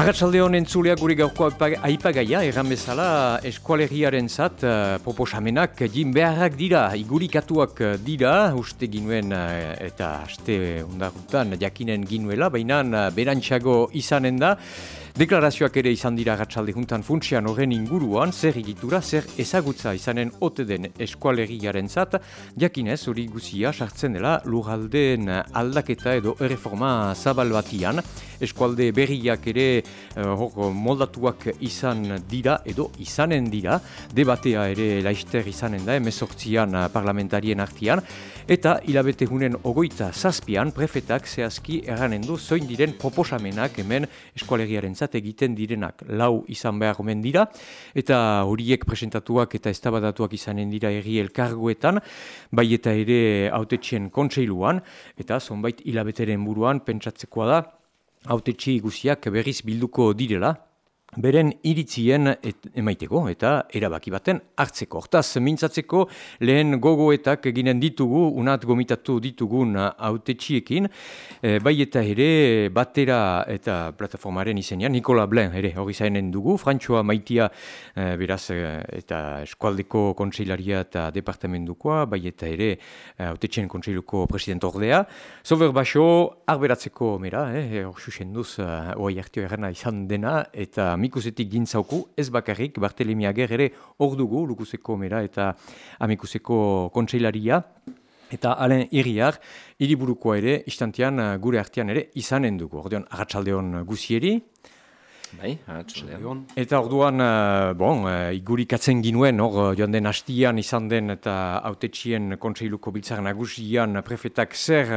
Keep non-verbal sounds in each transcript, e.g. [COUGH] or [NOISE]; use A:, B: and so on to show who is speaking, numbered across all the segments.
A: Arratxalde honen zulea guri gaurko aipagaia, erran bezala eskualeriaren zat uh, proposamenak jin beharrak dira, igurikatuak dira, uste ginuen uh, eta aste undarutan jakinen ginuela, baina uh, berantxago izanen da. Deklarazioak ere izan dira gatsalde juntan funtsian horren inguruan, zer egitura, zer ezagutza izanen ote den eskualeriaren zat, jakinez hori guzia sartzen dela lurraldeen aldaketa edo erreforma zabal batian, eskualde berriak ere uh, moldatuak izan dira edo izanen dira, debatea ere laister izanen da, emezortzian parlamentarien artian, eta hilabete hunen ogoita zazpian prefetak zehazki eranen du zoin diren proposamenak hemen eskualeriaren egiten direnak. Lau izan behar omen dira, eta horiek presentatuak eta estabadatuak izanen dira erri elkarguetan, bai eta ere autetxien kontseiluan, eta zonbait hilabeteren buruan pentsatzekoa da, autetxi guziak berriz bilduko direla, beren iritzien emaiteko eta erabaki baten hartzeko. Hortaz, mintzatzeko lehen gogoetak eginen ditugu, unat gomitatu ditugun autetxiekin, e, bai eta ere batera eta plataformaren izenean, Nikola Blen ere hori zainen dugu, Frantxoa maitia e, beraz e, eta eskualdeko kontseilaria eta departamentukoa, bai eta ere autetxien kontseiluko president ordea. Zober baso, arberatzeko mera, eh, hor susenduz, oai hartio izan dena, eta amikusetik gintzauku, ez bakarrik, Bartelemi Ager ere hor dugu, lukuseko mera eta amikuseko kontseilaria, eta alen irriar, iriburukoa ere, istantean gure artean ere izanen dugu. Ordeon, agatsaldeon guzieri,
B: Bai,
A: Eta orduan, uh, bon, uh, igurikatzen ginuen, hor, joan den hastian izan den eta autetxien kontseiluko biltzar nagusian prefetak zer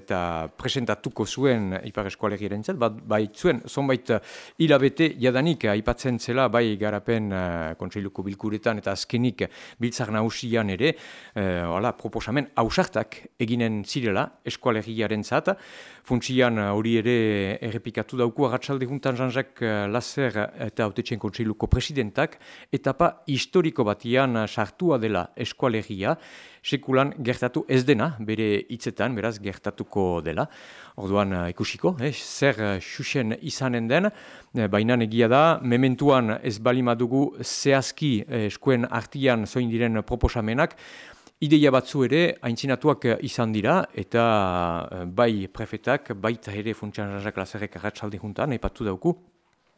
A: eta presentatuko zuen Ipar Eskualegiaren zet, bat, bai zuen, zonbait hilabete jadanik aipatzen zela, bai garapen uh, kontseiluko bilkuretan eta azkenik biltzar nagusian ere, uh, proposamen hausartak eginen zirela Eskualegiaren zat, funtsian hori ere errepikatu dauku. Agatsalde juntan janzak Lazer eta Autetxen Kontseiluko presidentak, etapa historiko batian sartua dela eskualegia, sekulan gertatu ez dena, bere hitzetan, beraz gertatuko dela. Orduan ikusiko, eh, zer xuxen izanen den, eh, baina egia da, mementuan ez balimadugu zehazki eh, eskuen artian zoin diren proposamenak, Ideia batzu ere, haintzinatuak izan dira, eta bai prefetak, baita ere funtsian razak lazerrek arratsalde juntan, epatu dauku,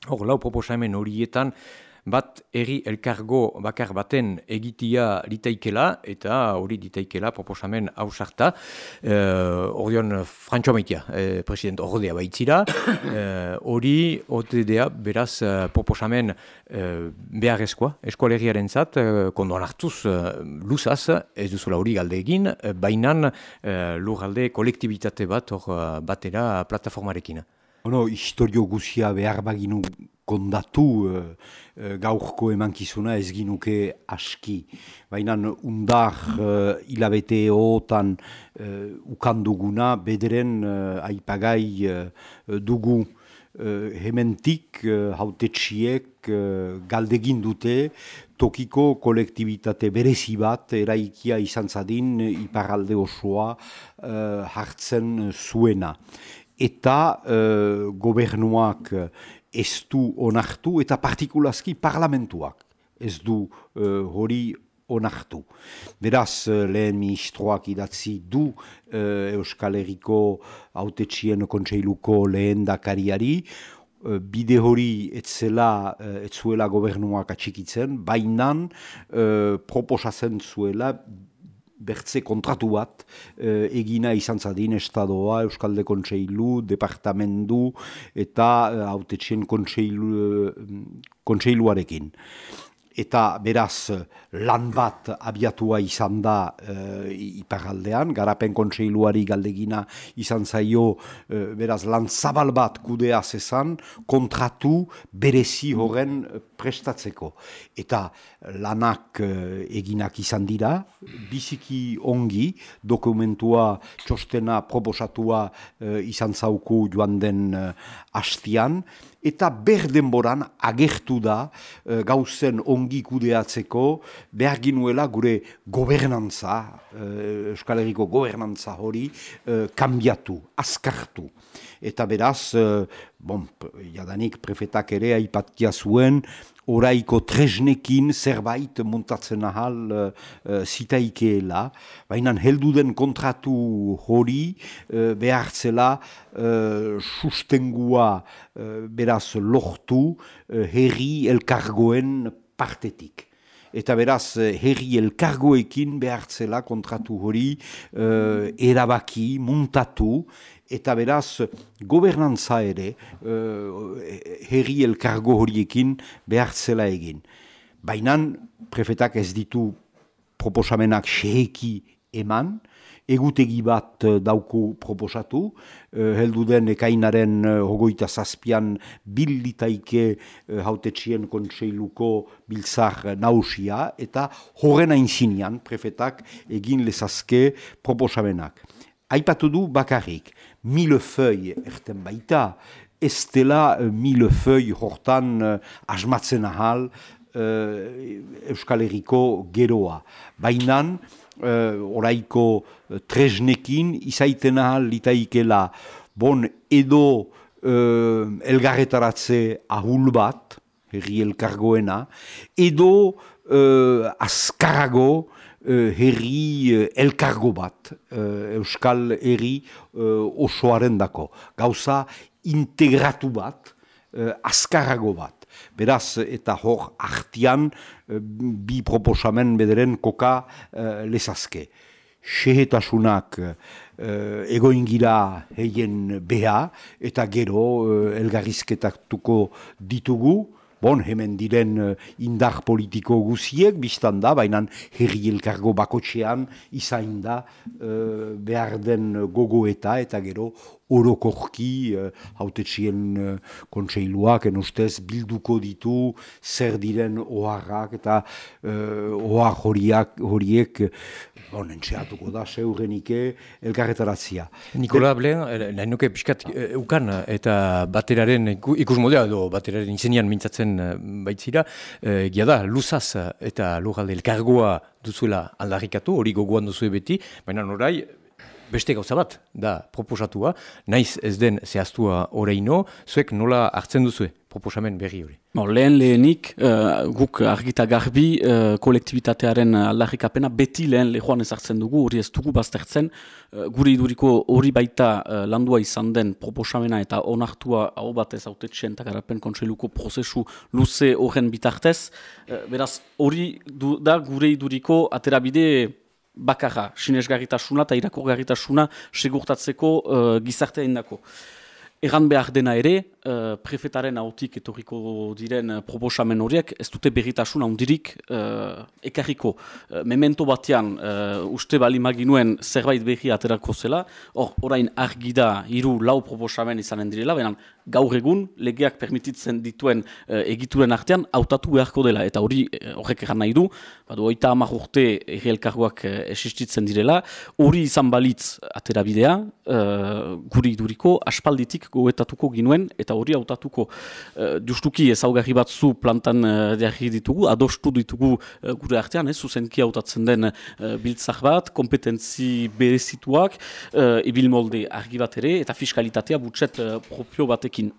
A: Hor, lau proposamen horietan, bat eri elkargo bakar baten egitia litaikela, eta hori litaikela proposamen hausarta. Hor uh, dion, Frantxo Maitia, eh, president ordea baitzira. [COUGHS] Hori, uh, beraz, uh, proposamen uh, beharrezkoa, eskualeriaren zat, uh, kondoan hartuz uh, luzaz, ez duzula hori galde egin, uh, bainan uh, lur galde kolektibitate bat, hor batera plataformarekin.
C: Bueno, historio guzia behar baginu kondatu uh, uh, gaurko emankizuna ez ginuke aski. Baina undar uh, hilabete hootan uh, ukanduguna bederen uh, aipagai uh, dugu uh, hementik uh, galdegin dute tokiko kolektibitate berezi bat eraikia izan zadin iparalde osoa hartzen zuena eta uh, gobernuak eh, ez du onartu eta partikulazki parlamentuak ez du uh, hori onartu. Beraz, lehen ministroak idatzi du uh, Euskal Herriko autetxien kontseiluko lehen dakariari, bide hori etzela, etzuela gobernuak atxikitzen, bainan uh, proposatzen zuela bertze kontratu bat eh, egina izan zadin estadoa, Euskalde Kontseilu, Departamendu eta eh, Autetxien Kontseilu, eh, Kontseiluarekin eta beraz lan bat abiatua izan da e, iparaldean, garapen kontseiluari galdegina izan zaio e, beraz lan zabal bat kudea zezan kontratu berezi horren prestatzeko. Eta lanak e, eginak izan dira, biziki ongi dokumentua txostena proposatua e, izan zauku joan den hastian, eta berdenboran agertu da e, gauzen ongi kudeatzeko behar ginuela gure gobernantza, e, Euskal Herriko gobernantza hori, e, kambiatu, azkartu. Eta beraz, e, bon, jadanik prefetak ere aipatia zuen, oraiko tresnekin zerbait montatzen ahal uh, zitaikeela, baina heldu den kontratu hori uh, behartzela uh, sustengua beraz lohtu uh, herri elkargoen partetik. Eta beraz, herri elkargoekin behartzela kontratu hori erabaki, muntatu, eta beraz gobernantza ere uh, herri elkargo horiekin behartzela egin. Baina prefetak ez ditu proposamenak seheki eman, egutegi bat uh, dauku proposatu, uh, heldu den ekainaren uh, hogoita zazpian billitaike uh, hautetxien kontseiluko biltzar nausia, eta horren ainzinean prefetak egin lezazke proposamenak. Aipatu du bakarrik, mille feuille erten baita, ez dela mille feuille hortan uh, asmatzen ahal uh, Euskal Herriko geroa. Baina, uh, oraiko uh, tresnekin, izaiten ahal litaikela, bon, edo uh, elgarretaratze ahul bat, herri elkargoena, edo uh, azkarago, uh, herri uh, elkargo bat, uh, euskal herri uh, osoaren dako. Gauza integratu bat, uh, azkarago bat. Beraz, eta hor artian bi proposamen bederen koka uh, lezazke. Sehetasunak uh, egoingira heien beha eta gero uh, elgarrizketatuko ditugu, Bon, hemen diren uh, indar politiko guziek, biztan da, baina herri elkargo bakotxean izain da uh, behar den gogo eta gero orokorki uh, hautetxien uh, kontseiluak enustez bilduko ditu zer diren oharrak eta uh, ohar horiek bon, entxeatuko da zeurrenike elkarretaratzia.
A: Nikola Blen, nahi nuke piskat ukan eta bateraren ikus modea edo bateraren izenian mintzatzen baitzira, uh, da, luzaz eta lujalde elkargoa duzuela aldarrikatu, hori gogoan duzu beti, baina norai, beste gauza bat, da proposatua, naiz ez den zehaztua oreino, zuek nola hartzen duzu proposamen berri hori?
B: Bo, lehen lehenik, uh, guk argita garbi uh, kolektibitatearen aldarrikapena beti lehen lehoan ezartzen dugu, hori ez dugu baztertzen, uh, gure iduriko hori baita uh, landua izan den proposamena eta onartua hau batez autetxen eta garapen kontseiluko prozesu luze horren bitartez, uh, beraz hori da gure iduriko aterabide bakarra, sinesgarritasuna eta irakorgarritasuna segurtatzeko uh, gizartea indako. Egan behar dena ere, uh, prefetaren autik etorriko diren uh, proposamen horiek, ez dute berritasun handirik uh, ekarriko. Uh, memento batean, uh, uste bali maginuen zerbait berri aterako zela, hor, orain argi da, hiru lau proposamen izanen direla, baina gaur egun, legeak permititzen dituen uh, egituren artean, hautatu beharko dela, eta hori horrek egan nahi du, badu, oita amak urte erri elkargoak uh, esistitzen direla, hori izan balitz aterabidea, uh, guri duriko, aspalditik goetatuko ginuen, eta hori hautatuko uh, justuki ezaugarri batzu plantan uh, ditugu, adostu ditugu uh, gure artean, ez, zuzenki hautatzen den uh, biltzak bat, kompetentzi berezituak, uh, ibil molde argi bat ere, eta fiskalitatea butxet uh, propio batekin.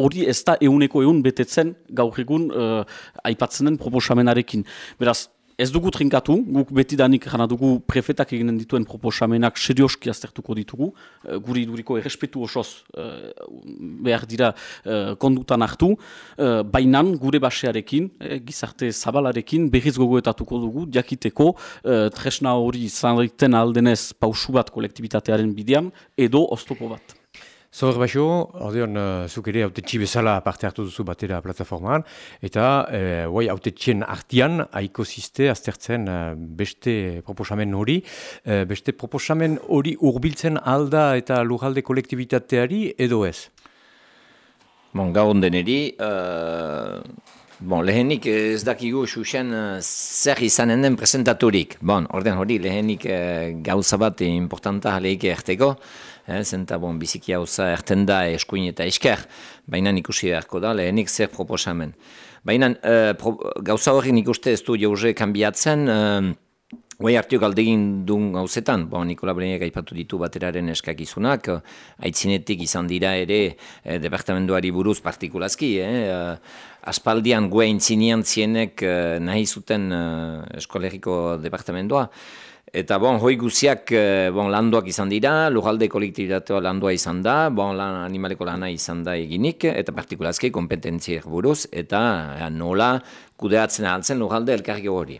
B: Hori ez da euneko eun betetzen gaur egun uh, aipatzen den proposamenarekin. Beraz, Ez dugu trinkatu, guk beti danik jana dugu prefetak eginen dituen proposamenak serioski aztertuko ditugu, uh, guri duriko errespetu osoz uh, behar dira uh, kondutan hartu, bainan gure basearekin, gizarte zabalarekin berriz gogoetatuko dugu, diakiteko uh, tresna hori zanriten aldenez pausu bat kolektibitatearen bidean, edo oztopo bat.
A: Zor baixo, ordeon, uh, zuk ere haute bezala parte hartu duzu batera plataformaan, eta uh, guai haute txien artian, haiko ziste, aztertzen uh, beste proposamen hori, uh, beste proposamen hori urbiltzen alda eta lujalde kolektibitateari edo ez?
D: Bon, gau onden eri, uh, bon, lehenik ez dakigu xuxen uh, zer izanen den presentaturik. Bon, orden hori, lehenik uh, gauza bat importanta jaleik erteko, eh, zenta bon, biziki hauza erten da eskuin eta esker, baina ikusi beharko da, lehenik zer proposamen. Baina uh, gauza hori nik uste ez du jauze kanbiatzen, uh, Gai hartio galdegin duen gauzetan, bo, Nikola Brenek aipatu ditu bateraren eskakizunak, aitzinetik izan dira ere e, departamentoari buruz partikulazki, eh? aspaldian gue intzinean zienek nahi zuten e, eskolegiko departamentoa, Eta bon, hoi guziak bon, landuak izan dira, lujalde kolektibitatea landua izan da, bon, lan animaleko lana izan da eginik, eta partikulazki kompetentziak buruz, eta nola kudeatzen altzen lujalde elkarri hori.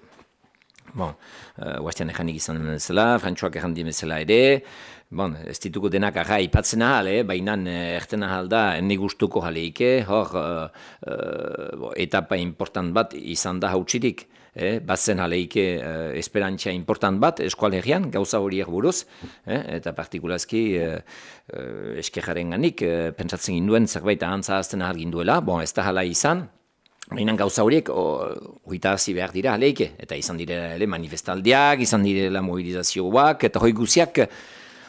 D: Bon, uh, Guaztian ejanik izan bezala, Frantxoak ejan bezala ere, bon, ez dituko denak arra ipatzen ahal, eh? baina erten ahal da, ene gustuko jaleike, hor, uh, uh, etapa important bat izan da hautsirik, eh? batzen jaleike uh, esperantzia important bat eskualerian, gauza horiek buruz, eh? eta partikulazki uh, uh, eskerjaren ganik, uh, pentsatzen ginduen zerbait ahantza azten ahal ginduela, bon, ez da hala izan, Baina gauza horiek, hoita hasi behar dira, aleike, eta izan direla manifestaldiak, izan direla mobilizazioak, eta hoi guziak,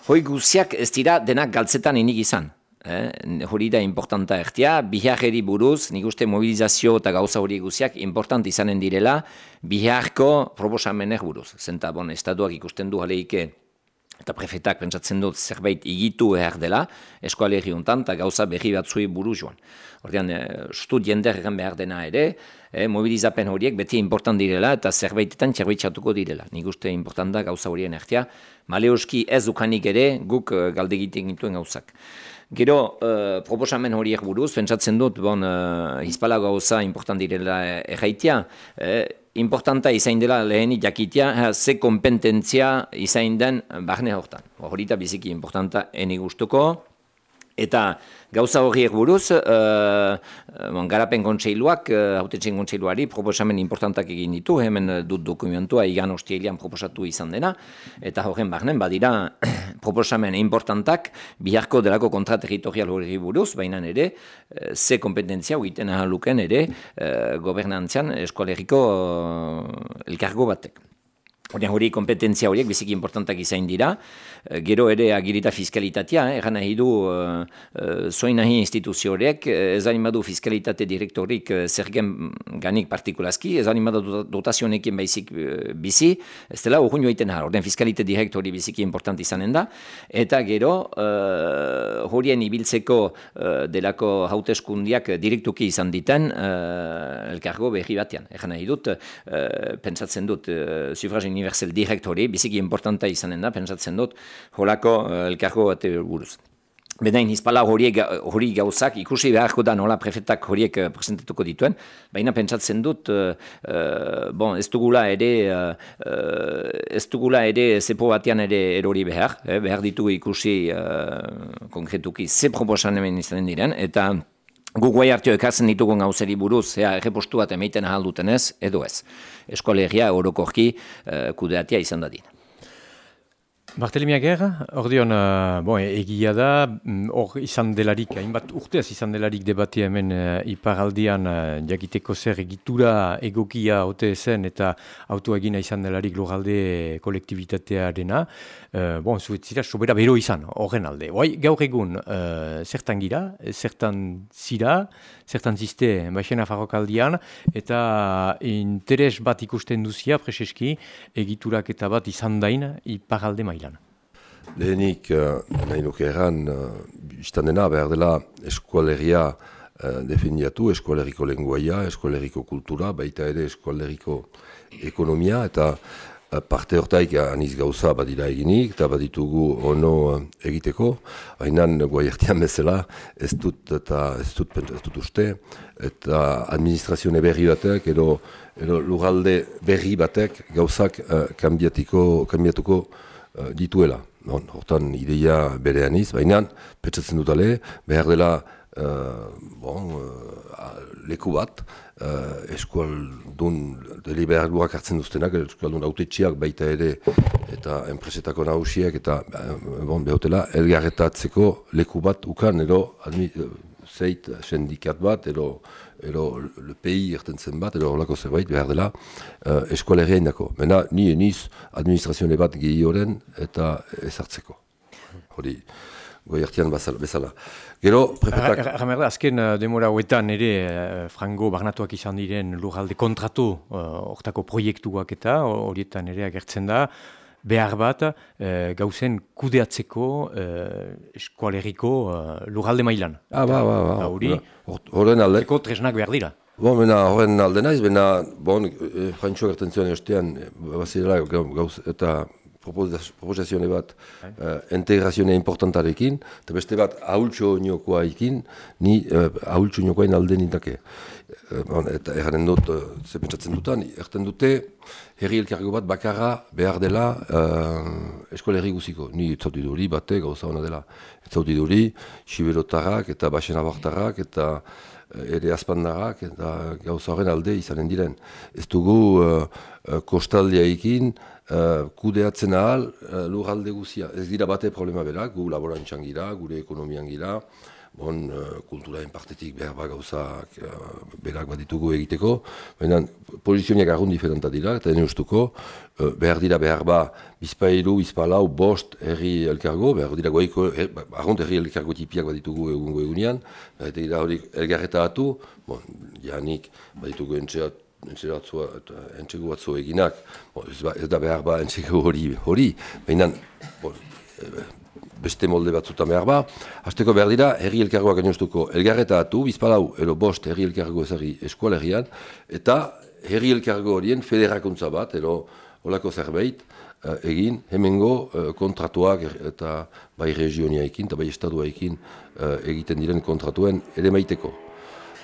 D: hoi guziak ez dira denak galtzetan enik izan. Eh? Hori da importanta ertia, biharri buruz, nik uste mobilizazio eta gauza hori guziak important izanen direla, biharko proposamenek buruz. Zenta, bon, estatuak ikusten du aleike, eta prefetak pentsatzen dut zerbait igitu behar dela, eskualerri hontan, eta gauza berri batzui buru joan. Ordean, e, stu jender behar dena ere, e, mobilizapen horiek beti important direla eta zerbaitetan txerbitzatuko direla. Nik uste important da gauza horien ertia, maleuski ez ukanik ere guk uh, galde egiten gituen gauzak. Gero, uh, proposamen horiek buruz, pentsatzen dut, bon, uh, hizpala gauza important direla erraitia, eh, importanta izain dela lehenik jakitia, ze kompetentzia izain den barne hortan. Horita biziki importanta eni gustuko, eta Gauza horiek buruz, uh, garapen kontseiluak, uh, hautetzen kontseiluari, proposamen importantak egin ditu, hemen dut dokumentua igan hostielian proposatu izan dena, eta horren barnen badira [CLEARS THROAT] proposamen importantak biharko delako kontraterritorial hori buruz, baina ere, ze kompetentzia egiten ahaluken ere, uh, gobernantzian eskoleriko uh, elkargo batek. Hori kompetentzia horiek biziki importantak izain dira. Eh, gero ere agirita fiskalitatea, eh? nahi du uh, uh, nahi instituzio horiek, ez animadu fiskalitate direktorik uh, zergen ganik partikulazki, ez animadu dotazionekin baizik uh, bizi, ez dela urgun joiten har, orden fiskalitate direktori biziki important izanen da, eta gero uh, horien ibiltzeko uh, delako hauteskundiak direktuki izan diten uh, elkargo behi batean. Egan nahi dut, uh, pentsatzen dut, uh, universal direktori, biziki importanta izanen da, pentsatzen dut, holako uh, elkargo bat buruz. Bedain, hizpala horiek hori gauzak, ikusi beharko da nola prefetak horiek uh, presentatuko dituen, baina pentsatzen dut, uh, uh, bon, ez dugula ere, uh, ez dugula ere zepo batean ere erori behar, eh, behar ditugu ikusi uh, konkretuki ze proposan hemen izanen diren, eta Gu guai hartio ekatzen ditugun gauzeri buruz, ea, errepostu bat emeiten ahal dutenez, edo ez. Eskolegia, orokorki, uh, kudeatia izan da dina.
A: Bartelemia Gerra, hor dion, uh, bon, egia da, mm, hor izan delarik, hainbat urteaz izan delarik debatia hemen uh, iparaldian uh, jakiteko zer egitura egokia ote zen eta autoagina izan delarik lurralde kolektibitatea dena. Uh, bon, zuetzira, sobera bero izan, horren alde. Bai, gaur egun, uh, zertan gira, zertan zira, zertan ziste, baixena farrokaldian, eta interes bat ikusten duzia, preseski, egiturak eta bat izan dain, iparalde maila.
E: Lehenik, uh, nahi nuke erran, uh, dena behar dela eskualeria uh, defendiatu, eskualeriko lenguaia, eskualeriko kultura, baita ere eskualeriko ekonomia, eta uh, parte hortaik aniz gauza badira eginik, eta baditugu ono uh, egiteko, hainan guaiertian bezala, ez dut, eta ez dut, ez dut uste, eta administrazione berri batek, edo, edo lurralde berri batek gauzak uh, kambiatuko uh, dituela. Non, hortan ideia berean iz, baina petsatzen dut ale, behar dela uh, bon, uh, leku bat, uh, eskualdun deliberatuak hartzen duztenak, eskualdun autetxiak baita ere, eta enpresetako nahusiak, eta bon, behotela, elgarretatzeko leku bat ukan, edo zeit sendikat bat, edo edo lepei erten bat, edo horlako zerbait behar dela uh, eskualeria indako. Mena, ni eniz administrazione bat gehioren eta ezartzeko. Hori, goi hartian bezala. Gero, prefetak...
A: Ramerda, azken uh, demora huetan ere uh, frango barnatuak izan diren lurralde kontratu hortako uh, proiektuak eta horietan ere agertzen da, behar bat uh, gauzen kudeatzeko uh, eskualeriko uh, lurralde mailan.
E: Ah, ba, ba, ba.
A: Hori,
E: horren alde.
A: tresnak behar dira.
E: Bon, bena, horren alde naiz, bena, bon, e, frantxo gertzen zuen ostean, bazirela gauz, eta proposazione bat uh, integrazioa importantarekin, eta beste bat ahultxo niokoa ikin, ni uh, ahultxo niokoa inalde nintake. Uh, eta erren dut, uh, ze pentsatzen dutan, erten dute, herri elkargo bat bakarra behar dela uh, eskolerri guziko. Ni etzauti duri, bate, gauza hona dela. Etzauti duri, siberotarrak eta basen abartarrak eta ere azpandarrak eta gauza horren alde izanen diren. Ez dugu uh, kostaldia ikin, uh, kudeatzen ahal uh, lurralde guzia. Ez dira bate problema berak, gu laborantxan gira, gure ekonomian gira, bon, uh, kulturaen partetik behar bat gauzak uh, berak bat ditugu egiteko, baina pozizioniak argun diferenta dira, eta dene ustuko, uh, behar dira behar ba, bizpailu, bizpalau, bost herri elkargo, behar dira goiko, her, ba, arrunt herri elkargo tipiak bat ditugu egungo egunean, eta dira hori elgarreta atu, bon, janik, bat ditugu entxeat, entzegu batzu eginak, ba, ez da behar ba entzegu hori, hori, baina beste molde batzuta behar ba, hasteko behar dira, herri elkargoak gainoztuko elgarreta atu, bizpalau, ero bost herri elkargo ezari eskualerian, eta herri elkargo horien federakuntza bat, ero olako zerbait, uh, egin, hemengo uh, kontratuak eta bai regioniaikin eta bai estatuaikin uh, egiten diren kontratuen ere maiteko.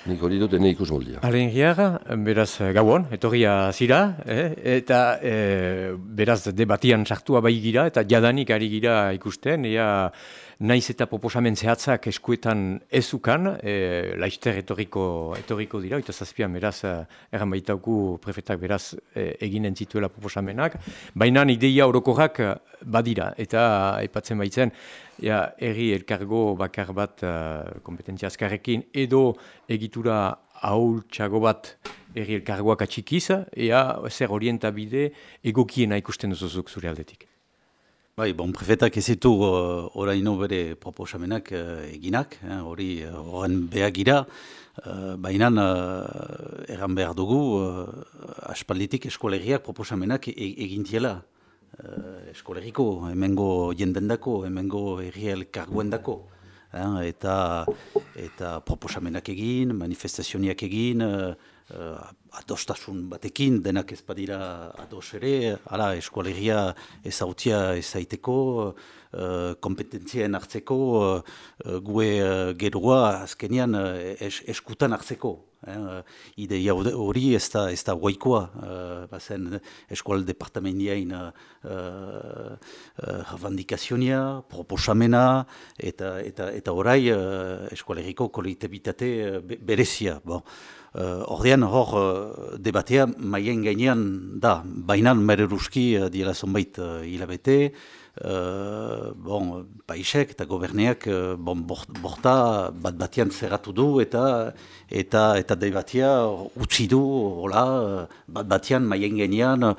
E: Nik hori dut ene ikus moldia.
A: Alen beraz gauan, etorria zira, eh? eta eh, beraz debatian sartua bai gira, eta jadanik ari gira ikusten, ea naiz eta proposamen zehatzak eskuetan ezukan, e, laizter etorriko, etorriko dira, eta zazpian beraz, e, erran baitauku prefetak beraz e, eginen zituela proposamenak, baina ideia orokorrak badira, eta aipatzen baitzen, ja, erri elkargo bakar bat uh, kompetentzia azkarrekin, edo egitura ahultxago bat erri elkargoak atxikiz, ea zer orientabide egokiena ikusten duzuzuk zure aldetik.
F: Bai, bon, prefetak ez ditu uh, oraino bere proposamenak uh, eginak, eh, hori uh, horren behagira, uh, baina uh, erran behar dugu uh, aspalditik eskoleriak proposamenak e egintiela. Uh, eskoleriko, hemengo jendendako, hemengo erriel karguendako. Eh, eta, eta proposamenak egin, manifestazioniak egin, uh, adostasun batekin, denak ez badira ados ere, ala eskualegia ezautia ezaiteko, uh, kompetentzien hartzeko, uh, gue uh, gerua azkenian uh, eskutan hartzeko. Eh, ideia hori ez da, ez da guaikoa, uh, bazen eskual departamendiain uh, uh, proposamena, eta, eta, eta orai uh, eskualeriko kolektibitate berezia. Bon. Uh, ordean hor debatea maien gainean da, bainan mereruski uh, diela zonbait hilabete, uh, bon, paisek eta goberneak uh, bon, borta bat batian zerratu du eta eta eta debatea utzi du hola, uh, bat batian maien gainean,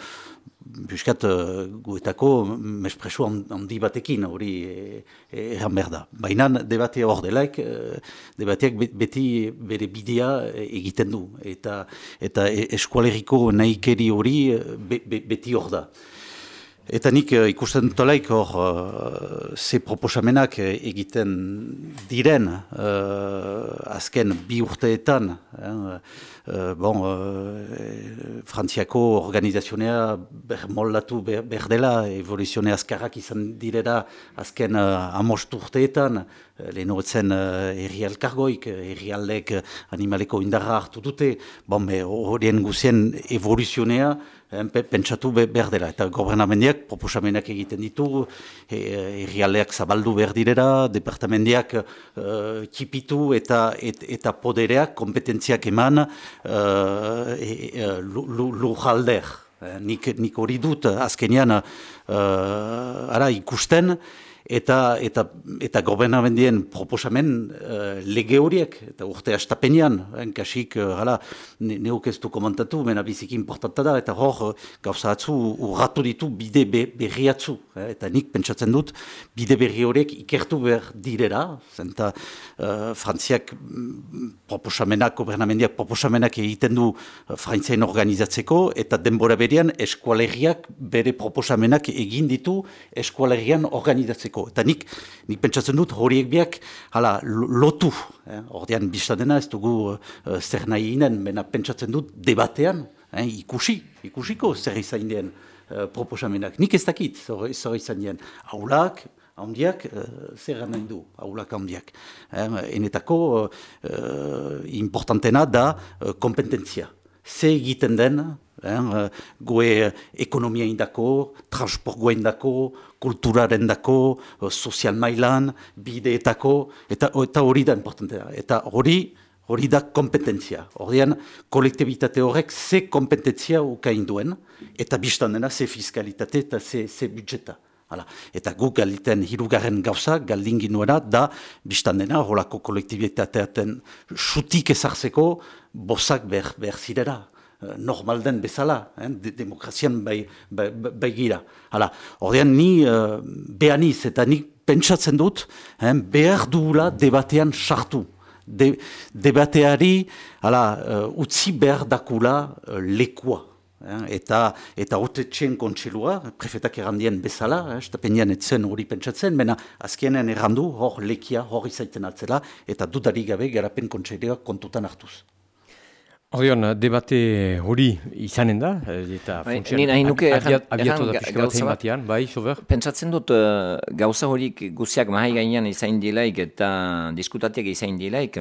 F: Buskat, guetako mespresu handi batekin hori erran behar da. Baina debatea hor delaik, debateak beti bere bidea egiten du. Eta, eta eskualeriko nahikeri hori beti hor da. Eta nik uh, ikusten tolaik hor uh, ze proposamenak uh, egiten diren uh, azken bi urteetan. Uh, bon, uh, Frantziako organizazionea ber moldatu ber, berdela, evoluzione azkarrak izan direra azken uh, amost urteetan, lehen horretzen uh, erri alkargoik, erri aldek animaleko indarra hartu dute, bon, horien guzien evoluzionea, pentsatu behar dela. Eta gobernamendiak proposamenak egiten ditu, errialdeak zabaldu behar direra, departamendiak uh, kipitu eta, eta podereak, kompetentziak eman uh, e, lujalder. nik, nik hori dut azkenean uh, ara ikusten, eta eta eta gobernamendien proposamen uh, lege horiek eta urte astapenean kasik uh, hala neuk ez du komentatu mena biziki importanta da eta hor gauza atzu urratu ditu bide be, berriatzu eh, eta nik pentsatzen dut bide berri horiek ikertu behar direra zenta uh, frantziak mm, proposamenak gobernamendiak proposamenak egiten du frantziain organizatzeko eta denbora berian eskualeriak bere proposamenak egin ditu eskualerian organizatzeko Eta nik, nik pentsatzen dut horiek biak hala, lotu. Eh? Ordean biztadena ez dugu uh, zer nahi inen, mena pentsatzen dut debatean, eh? ikusi, ikusiko zer izan dien uh, proposamenak. Nik ez dakit zer izan dien. Aulak, handiak, uh, zer nahi du, aulak handiak. Eh? Enetako uh, importantena da uh, kompetentzia. Ze egiten den, eh, goe ekonomia indako, transport goe indako, kulturaren dako, sozial mailan, bideetako, eta, eta hori da importantea. Eta hori, hori da kompetentzia. Hordian, kolektibitate horrek ze kompetentzia ukain duen, eta biztan dena ze fiskalitate eta ze, ze budjeta. Hala. Eta guk galiten hirugarren gauza, galdin ginuena, da biztan dena horako kolektibitateaten sutik ezartzeko, bozak behar, behar zirera. Eh, normal den bezala, eh, de demokrazian bai, bai, bai gira. Hala, ordean ni uh, behaniz eta nik pentsatzen dut eh, behar duela debatean sartu. De, debateari hala, uh, utzi behar dakula uh, lekua. eta eta hote txen kontselua, prefetak errandien bezala, eh, estapenean etzen hori pentsatzen, mena azkenean errandu hor lekia, hor izaiten atzela, eta dudari gabe garapen kontselua kontutan hartuz.
A: Orion, debate hori izanen da, eta
D: bai, abiatu
A: da pixka bat batean, bai, sober?
D: Pentsatzen dut, uh, gauza horik guziak mahai gainean izain dilaik eta diskutatiak izain dilaik,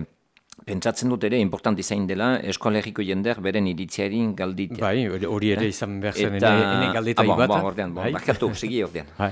D: Pentsatzen dut ere, importanti zain dela, eskoalegiko jender beren iritziarin galditia.
A: Bai, hori ere eh? izan behar zen, Eta... ene galdeta ah,
D: bon, bon, ordean, bon, bai? bakatu, segi ordean. Bai.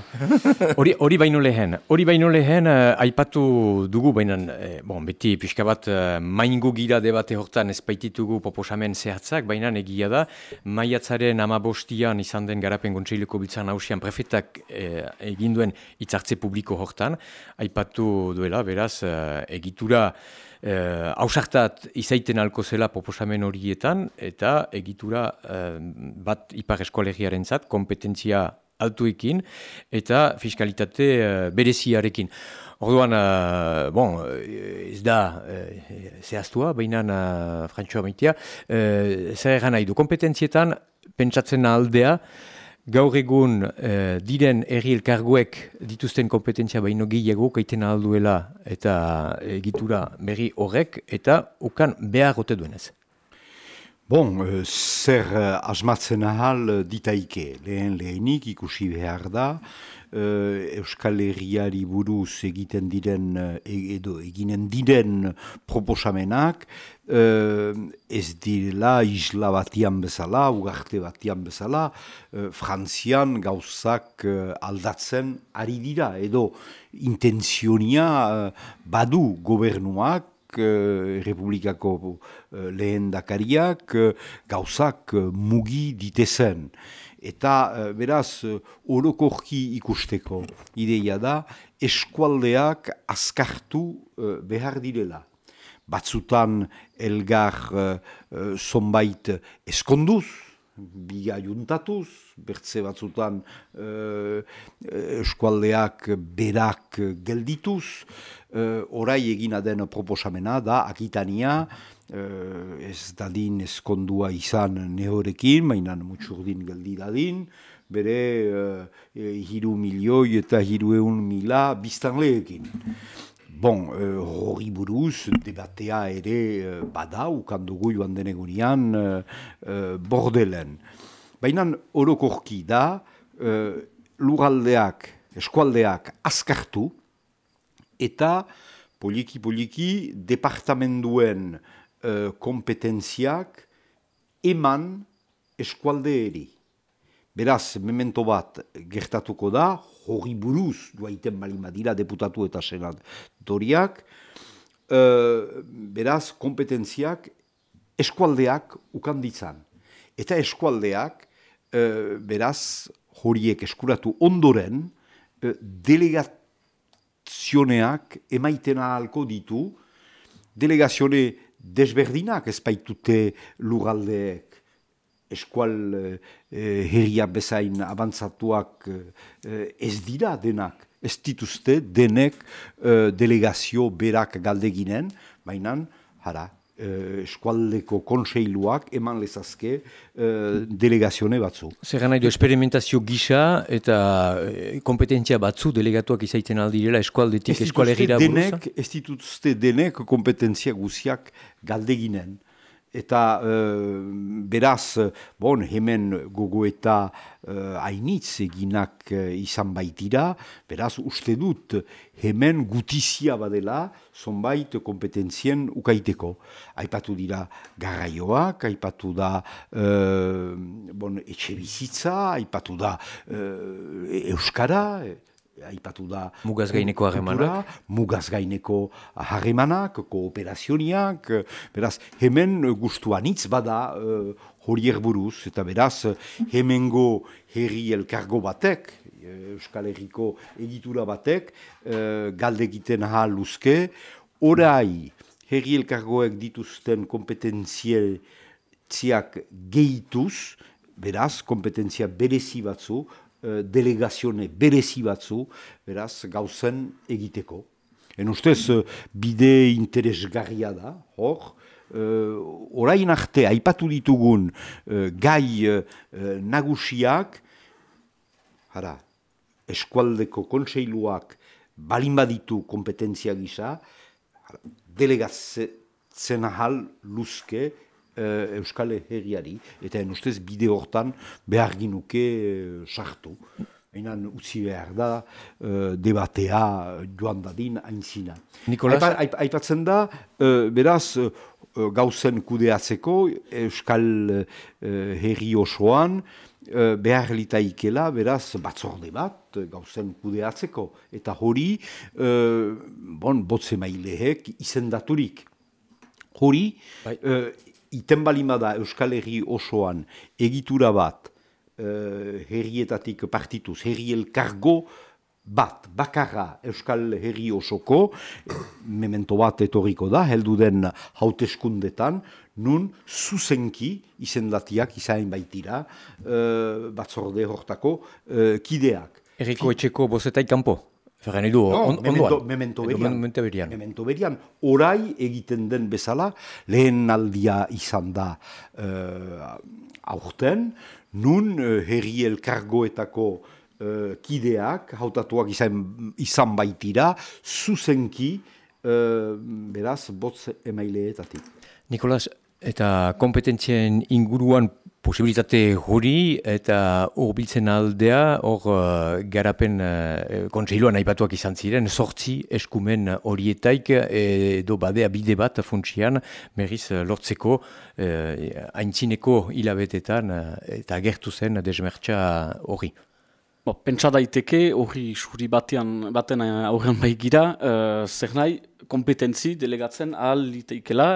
A: hori, hori baino lehen, hori baino lehen, uh, aipatu dugu, baina, eh, bon, beti pixka bat, uh, maingu gira debate hortan ez baititugu poposamen zehatzak, baina egia da, maiatzaren amabostian izan den garapen gontseiluko biltzan hausian prefetak eh, eginduen itzartze publiko hortan, aipatu duela, beraz, uh, egitura, eh, hausartat izaiten alko zela proposamen horietan, eta egitura eh, bat ipar eskolegiaren zat, kompetentzia altuekin, eta fiskalitate eh, bereziarekin. Orduan, uh, bon, ez da uh, zehaztua, baina uh, frantxoa maitea, uh, zer egan nahi du, kompetentzietan pentsatzen aldea, gaur egun eh, diren erri elkarguek dituzten kompetentzia baino gehiago kaiten alduela eta egitura berri horrek eta ukan behar gote duenez.
C: Bon, uh, zer uh, asmatzen ahal ditaike, lehen lehenik ikusi behar da, Euskal Herriari buruz egiten diren, edo eginen diren proposamenak, uh, ez direla isla batian bezala, ugarte batian bezala, Frantzian gauzak aldatzen ari dira, edo intenzionia badu gobernuak, Republikako lehen dakariak gauzak mugi ditezen. Eta beraz, orokorki ikusteko ideia da, eskualdeak azkartu behar direla. Batzutan elgar zonbait eskonduz, biga juntatuz, bertze batzutan uh, eskualdeak berak geldituz, uh, orai egina den proposamena da, akitania, ez dadin eskondua izan nehorekin, mainan mutxurdin geldi dadin, bere uh, hiru milioi eta hiru eun mila biztanleekin. Bon, uh, hori buruz, debatea ere bada, ukandugu joan denegunian uh, bordelen. Baina orokorki da, uh, luraldeak, eskualdeak azkartu, eta poliki-poliki departamenduen uh, kompetentziak eman eskualde eri. Beraz, memento bat gertatuko da, hori buruz, duaiten bali madira deputatu eta senatoriak, e, beraz, kompetentziak eskualdeak ukanditzan. Eta eskualdeak, e, beraz, horiek eskuratu ondoren, delegazioneak emaiten ahalko ditu, delegazione desberdinak ez baitute lugaldeek eskual eh, herria bezain abantzatuak eh, ez dira denak, ez dituzte denek eh, delegazio berak galdeginen, baina, hara, eh, eskualdeko konseiluak eman lezazke eh, delegazione batzu.
A: Zer nahi du, esperimentazio gisa eta eh, kompetentzia batzu delegatuak izaiten aldirela eskualdetik eskualegira
C: denek, Ez dituzte denek kompetentzia guziak galdeginen eta uh, beraz, bon, hemen gogo eta uh, hainitz eginak uh, izan baitira, beraz, uste dut, hemen gutizia badela, zonbait kompetentzien ukaiteko. Aipatu dira garraioak, aipatu da uh, bon, etxe bizitza, aipatu da uh, euskara, aipatu da
A: mugaz gaineko harremanak.
C: mugaz gaineko harremanak kooperazioniak beraz hemen gustuan hitz bada uh, horiek buruz eta beraz hemengo herri elkargo batek Euskal Herriko egitura batek uh, galde egiten ahal luzke orai herri elkargoek dituzten kompetentziel ziak gehituz, beraz, kompetentzia berezi batzu, Eh, delegazione berezi batzu, beraz, gauzen egiteko. En ustez, eh, bide interesgarria da, hor, uh, orain arte, aipatu ditugun gai uh, nagusiak, hara, eskualdeko kontseiluak balin baditu kompetentzia gisa, delegatzen ahal luzke, uh, Euskal Herriari, eta en ustez bide hortan behar ginuke uh, sartu. Einan utzi behar da, uh, debatea joan dadin aintzina.
A: Nikolas?
C: aipatzen da, beraz, uh, gauzen kudeatzeko Euskal Herri osoan, behar litaikela, beraz, batzorde bat, gauzen kudeatzeko. Eta hori, bon, botze mailehek izendaturik. Hori, bai iten balimada Euskal Herri osoan egitura bat uh, herrietatik partituz, herri elkargo bat, bakarra Euskal Herri osoko, memento bat etoriko da, heldu den hauteskundetan, nun zuzenki izendatiak izain baitira uh, batzorde hortako uh, kideak.
A: Eriko etxeko bozetai kanpo? Ferran edu,
C: no, on, memento, memento, berian. memento berian. Memento berian. Orai egiten den bezala, lehen aldia izan da uh, aurten, nun uh, herri elkargoetako uh, kideak, hautatuak izan, izan baitira, zuzenki, uh, beraz, botz emaileetatik.
A: Nikolas, eta kompetentzien inguruan posibilitate hori eta urbiltzen aldea hor uh, garapen uh, kontseiluan aipatuak izan ziren sortzi eskumen horietaik edo badea bide bat funtsian berriz uh, lortzeko uh, aintzineko hilabetetan uh, eta gertu zen desmertxa hori.
B: Bo, pentsa daiteke hori suri batean baten aurren bai gira, uh, zer nahi kompetentzi delegatzen ahal liteikela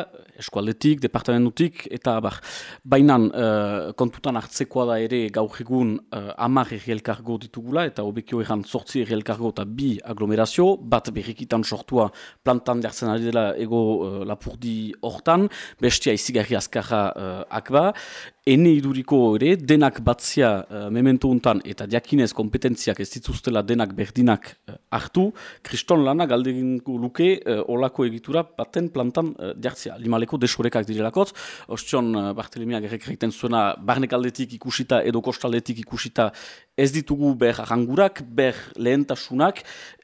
B: eskualdetik, departamentutik, eta abar. Baina uh, kontutan hartzekoa da ere gaur egun uh, amar errielkargo ditugula, eta obekio egan sortzi errielkargo eta bi aglomerazio, bat berrikitan sortua plantan jartzen ari dela ego uh, lapurdi hortan, bestia izigarri azkarra uh, akba, ene iduriko ere, denak batzia uh, memento untan, eta diakinez kompetentziak ez dituztela denak berdinak uh, hartu, kriston lana galdegin luke uh, olako egitura baten plantan uh, jartzia, limaleko desorekak direlakot. Ostion, uh, Bartelemiak errekraiten zuena, barnek aldetik ikusita edo kostaldetik ikusita ez ditugu ber arangurak, ber lehentasunak,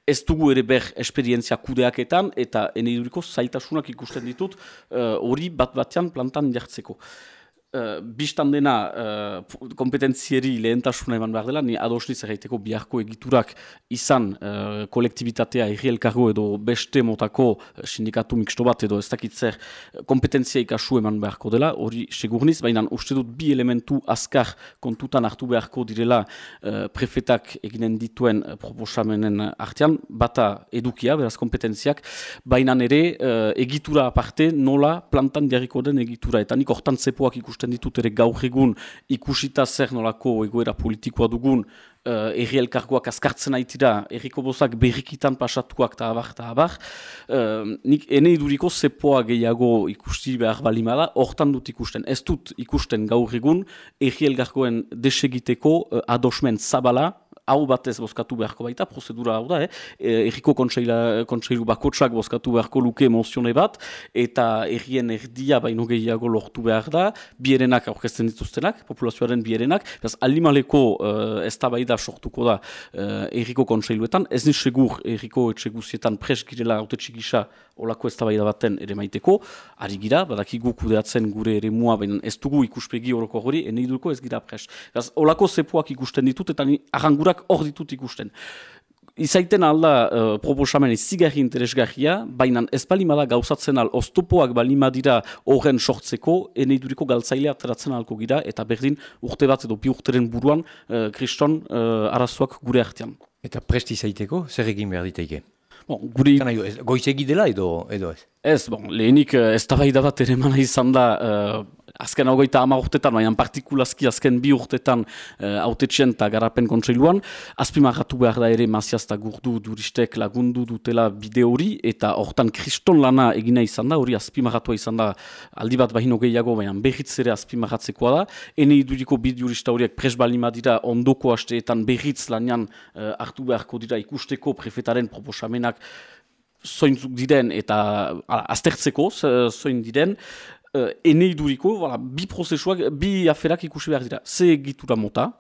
B: ez dugu ere ber esperientzia kudeaketan, eta ene zaitasunak ikusten ditut uh, hori bat batean plantan jartzeko. Uh, Bistan dena uh, kompetentzieri lehentasuna eman behar dela, ni adosniz erraiteko biharko egiturak izan uh, kolektibitatea erri elkargo edo beste motako sindikatu miksto bat edo ez dakitzer kompetentzia ikasu eman beharko dela, hori segurniz, baina uste dut bi elementu azkar kontutan hartu beharko direla uh, prefetak eginen dituen proposamenen artean, bata edukia, beraz kompetentziak, baina ere uh, egitura aparte nola plantan jarriko den egitura, eta nik hortan zepoak ikusten ikusten ditut ere gaur egun ikusita zer nolako egoera politikoa dugun uh, erri elkargoak azkartzen aitira, erriko bozak berrikitan pasatuak eta abar eta abar. Uh, nik ene iduriko zepoa gehiago ikusti behar balimala, hortan dut ikusten. Ez dut ikusten gaur egun, erri elkargoen desegiteko uh, adosmen zabala, hau batez bozkatu beharko baita, prozedura hau da, eh? E, erriko kontseilu bakotsak bozkatu beharko luke emozione bat, eta errien erdia baino gehiago lortu behar da, bierenak aurkezten dituztenak, populazioaren bierenak, beraz, alimaleko uh, ez da sortuko da uh, erriko kontseiluetan, ez ni segur erriko etxeguzietan pres girela haute txigisa olako ez da baten ere maiteko, ari gira, badakigu kudeatzen gure ere mua, baina ez dugu ikuspegi horoko hori, ene ez gira pres. Beraz, olako zepuak ikusten ditut, eta arrangurak hor ditut ikusten. Izaiten alda uh, proposamen izigarri interesgarria, baina ez balimada gauzatzen al oztopoak balima dira horren sortzeko, eneiduriko galtzailea ateratzen alko gira, eta berdin urte bat edo bi urteren buruan uh, kriston uh, arazoak gure artean.
A: Eta presti zaiteko, zer egin behar diteike?
B: Bon, guri...
A: Goizegi dela edo, edo ez?
B: Ez, bon, lehenik ez da bat ere izan da azken hogeita ama urtetan, baina partikulazki azken bi urtetan uh, eta garapen kontseiluan, azpimagatu behar da ere maziazta gurdu duristek lagundu dutela bide hori, eta hortan kriston lana egina izan da, hori azpimagatua izan da aldi bat bahin gehiago, baina behitz ere azpimagatzekoa da, ene iduriko bide jurista horiek presbalima dira ondoko hasteetan behitz lanian uh, hartu beharko dira ikusteko prefetaren proposamenak zoinzuk diren eta aztertzeko zoin diren, uh, enei duriko, bi prozesuak, bi aferak ikusi behar dira. Ze egitura mota,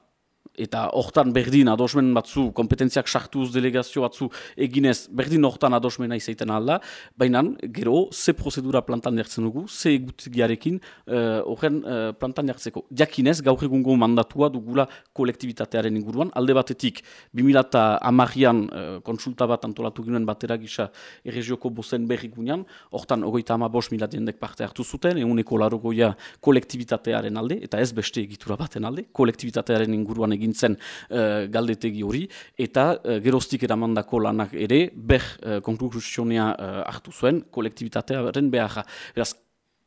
B: eta hortan berdin adosmen batzu, kompetentziak sartuz, delegazio batzu eginez, berdin hortan adosmena izaiten alda, baina gero, ze prozedura plantan jartzen dugu, ze egutigiarekin eh, horren uh, uh, plantan jartzeko. Jakinez, gaur egungo mandatua dugula kolektibitatearen inguruan, alde batetik, 2000 amarrian uh, konsulta bat antolatu ginen batera gisa erregioko bozen berri gunean, hortan ogoita ama bos mila diendek parte hartu zuten, eguneko larogoia kolektibitatearen alde, eta ez beste egitura baten alde, kolektibitatearen inguruan egin egintzen uh, galdetegi hori, eta uh, geroztik eramandako lanak ere, ber uh, konklusionea uh, hartu zuen, kolektibitatearen beharra. Beraz,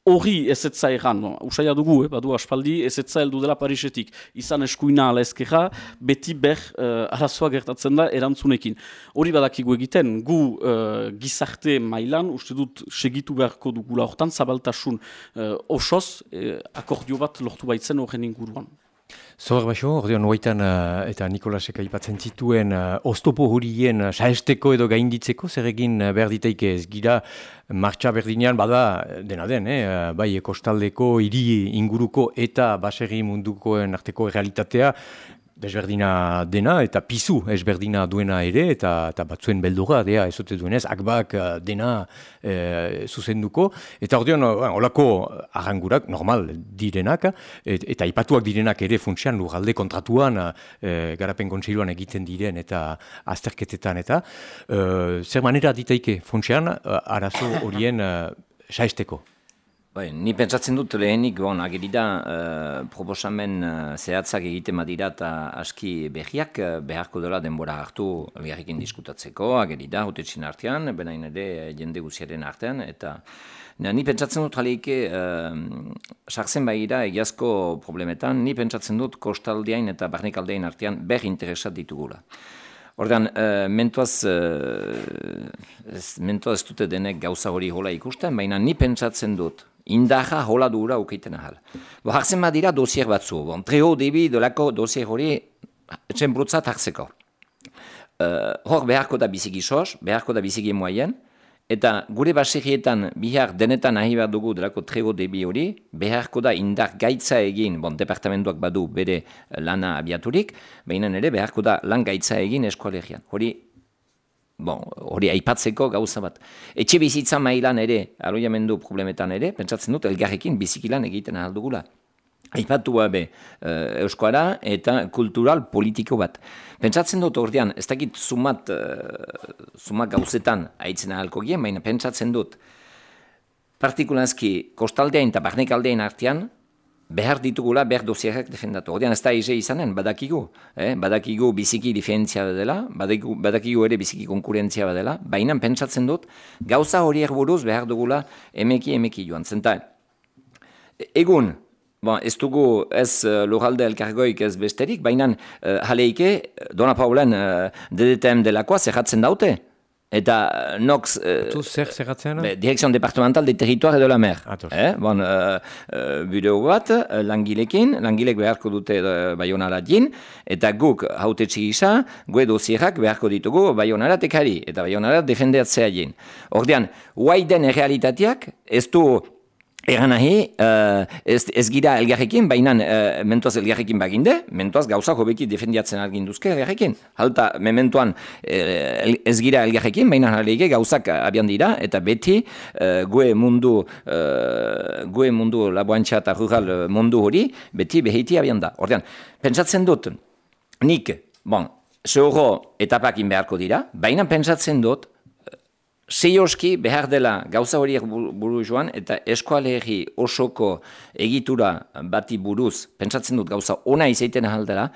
B: Hori ez etza egan, no? usaila dugu, eh, badu aspaldi, ez etza heldu dela Parisetik. Izan eskuina ala ezkerra, beti ber uh, arazoa gertatzen da erantzunekin. Hori badakigu egiten, gu uh, gizarte mailan, uste dut segitu beharko dugula hortan, zabaltasun uh, osoz, uh, akordio bat lortu baitzen horren inguruan.
A: Zorak baxo, ordeon nuaitan uh, eta Nikolasek aipatzen zituen uh, oztopo horien uh, saesteko edo gainditzeko, zer egin uh, behar ez gira martxa berdinean, bada dena den, eh? bai kostaldeko, hiri inguruko eta baserri mundukoen arteko realitatea, desberdina dena eta pizu ezberdina duena ere eta, eta batzuen beldura dea ezote duenez, akbak eh, dena e, zuzenduko. Eta ordean, eh, olako arrangurak, normal direnak, eta ipatuak direnak ere funtsian lugalde kontratuan e, garapen kontseiluan egiten diren eta azterketetan eta e, zer manera ditaike funtsian arazo horien e.
D: Bai, ni pentsatzen dut lehenik, bon, agerida, uh, proposamen uh, zehatzak egiten badira eta aski behiak uh, beharko dela denbora hartu elgarrikin diskutatzeko, agerida, hotetxin artean, benain ere jende guziaren artean, eta na, ni pentsatzen dut jaleike, uh, sartzen bahira egiazko problemetan, ni pentsatzen dut kostaldeain eta barnekaldeain artean ber interesat ditugula. Ordean, uh, mentuaz, mentuaz dute denek gauza hori hola ikusten, baina ni pentsatzen dut, indaja hola dura ukeiten ahal. Bo, hartzen badira dosier batzu, bon, treho debi dolako dosier hori etxen brutzat hartzeko. Uh, hor beharko da biziki sos, beharko da biziki moaien, eta gure baserietan bihar denetan ahi behar dugu delako treho debi hori, beharko da indar gaitza egin, bon, departamentuak badu bere lana abiaturik, baina ere beharko da lan gaitza egin eskualerian. Hori bon, hori aipatzeko gauza bat. Etxe bizitza mailan ere, aroiamendu problemetan ere, pentsatzen dut, elgarrekin bizikilan egiten ahaldugula. Aipatu be uh, euskoara eta kultural politiko bat. Pentsatzen dut ordean, ez dakit sumat, uh, sumat gauzetan haitzen ahalko gien, baina pentsatzen dut, partikulanzki kostaldean eta barnekaldean artean, behar ditugula, behar dosierak defendatu. Odean ez da eze izanen, badakigu. Eh? Badakigu biziki diferentzia dela, badakigu, badakigu ere biziki konkurentzia dela, baina pentsatzen dut, gauza horiek buruz behar dugula emeki emeki joan. Zenta, egun, Bon, ez dugu ez uh, lurralde elkargoik ez besterik, baina uh, jaleike, Dona Paulen uh, DDTM delakoa zerratzen daute. Eta nox...
A: Uh, tu zer zerratzen?
D: Direkzion Departamental de Territoire de la Mer.
A: Atos.
D: Eh? Bon, uh, uh, bideo bat, uh, langilekin, langilek beharko dute uh, baionara din, eta guk haute txigisa, gue dozierak beharko ditugu baionara tekari, eta baionara defendeatzea din. Ordean, den realitateak, ez du Eran nahi, uh, ez, ez gira elgarrekin, baina uh, mentuaz elgarrekin baginde, mentuaz gauza hobeki defendiatzen alginduzke elgarrekin. Halta, mementuan uh, ez gira elgarrekin, baina halege gauzak abian dira, eta beti uh, gue mundu, uh, gue mundu laboantxa eta rural mundu hori, beti behiti abian da. Ordean, pentsatzen dut, nik, bon, zehoro etapakin beharko dira, baina pentsatzen dut, Seioski behar dela gauza horiek buru joan eta eskualegi osoko egitura bati buruz, pentsatzen dut gauza ona izaiten ahaldela,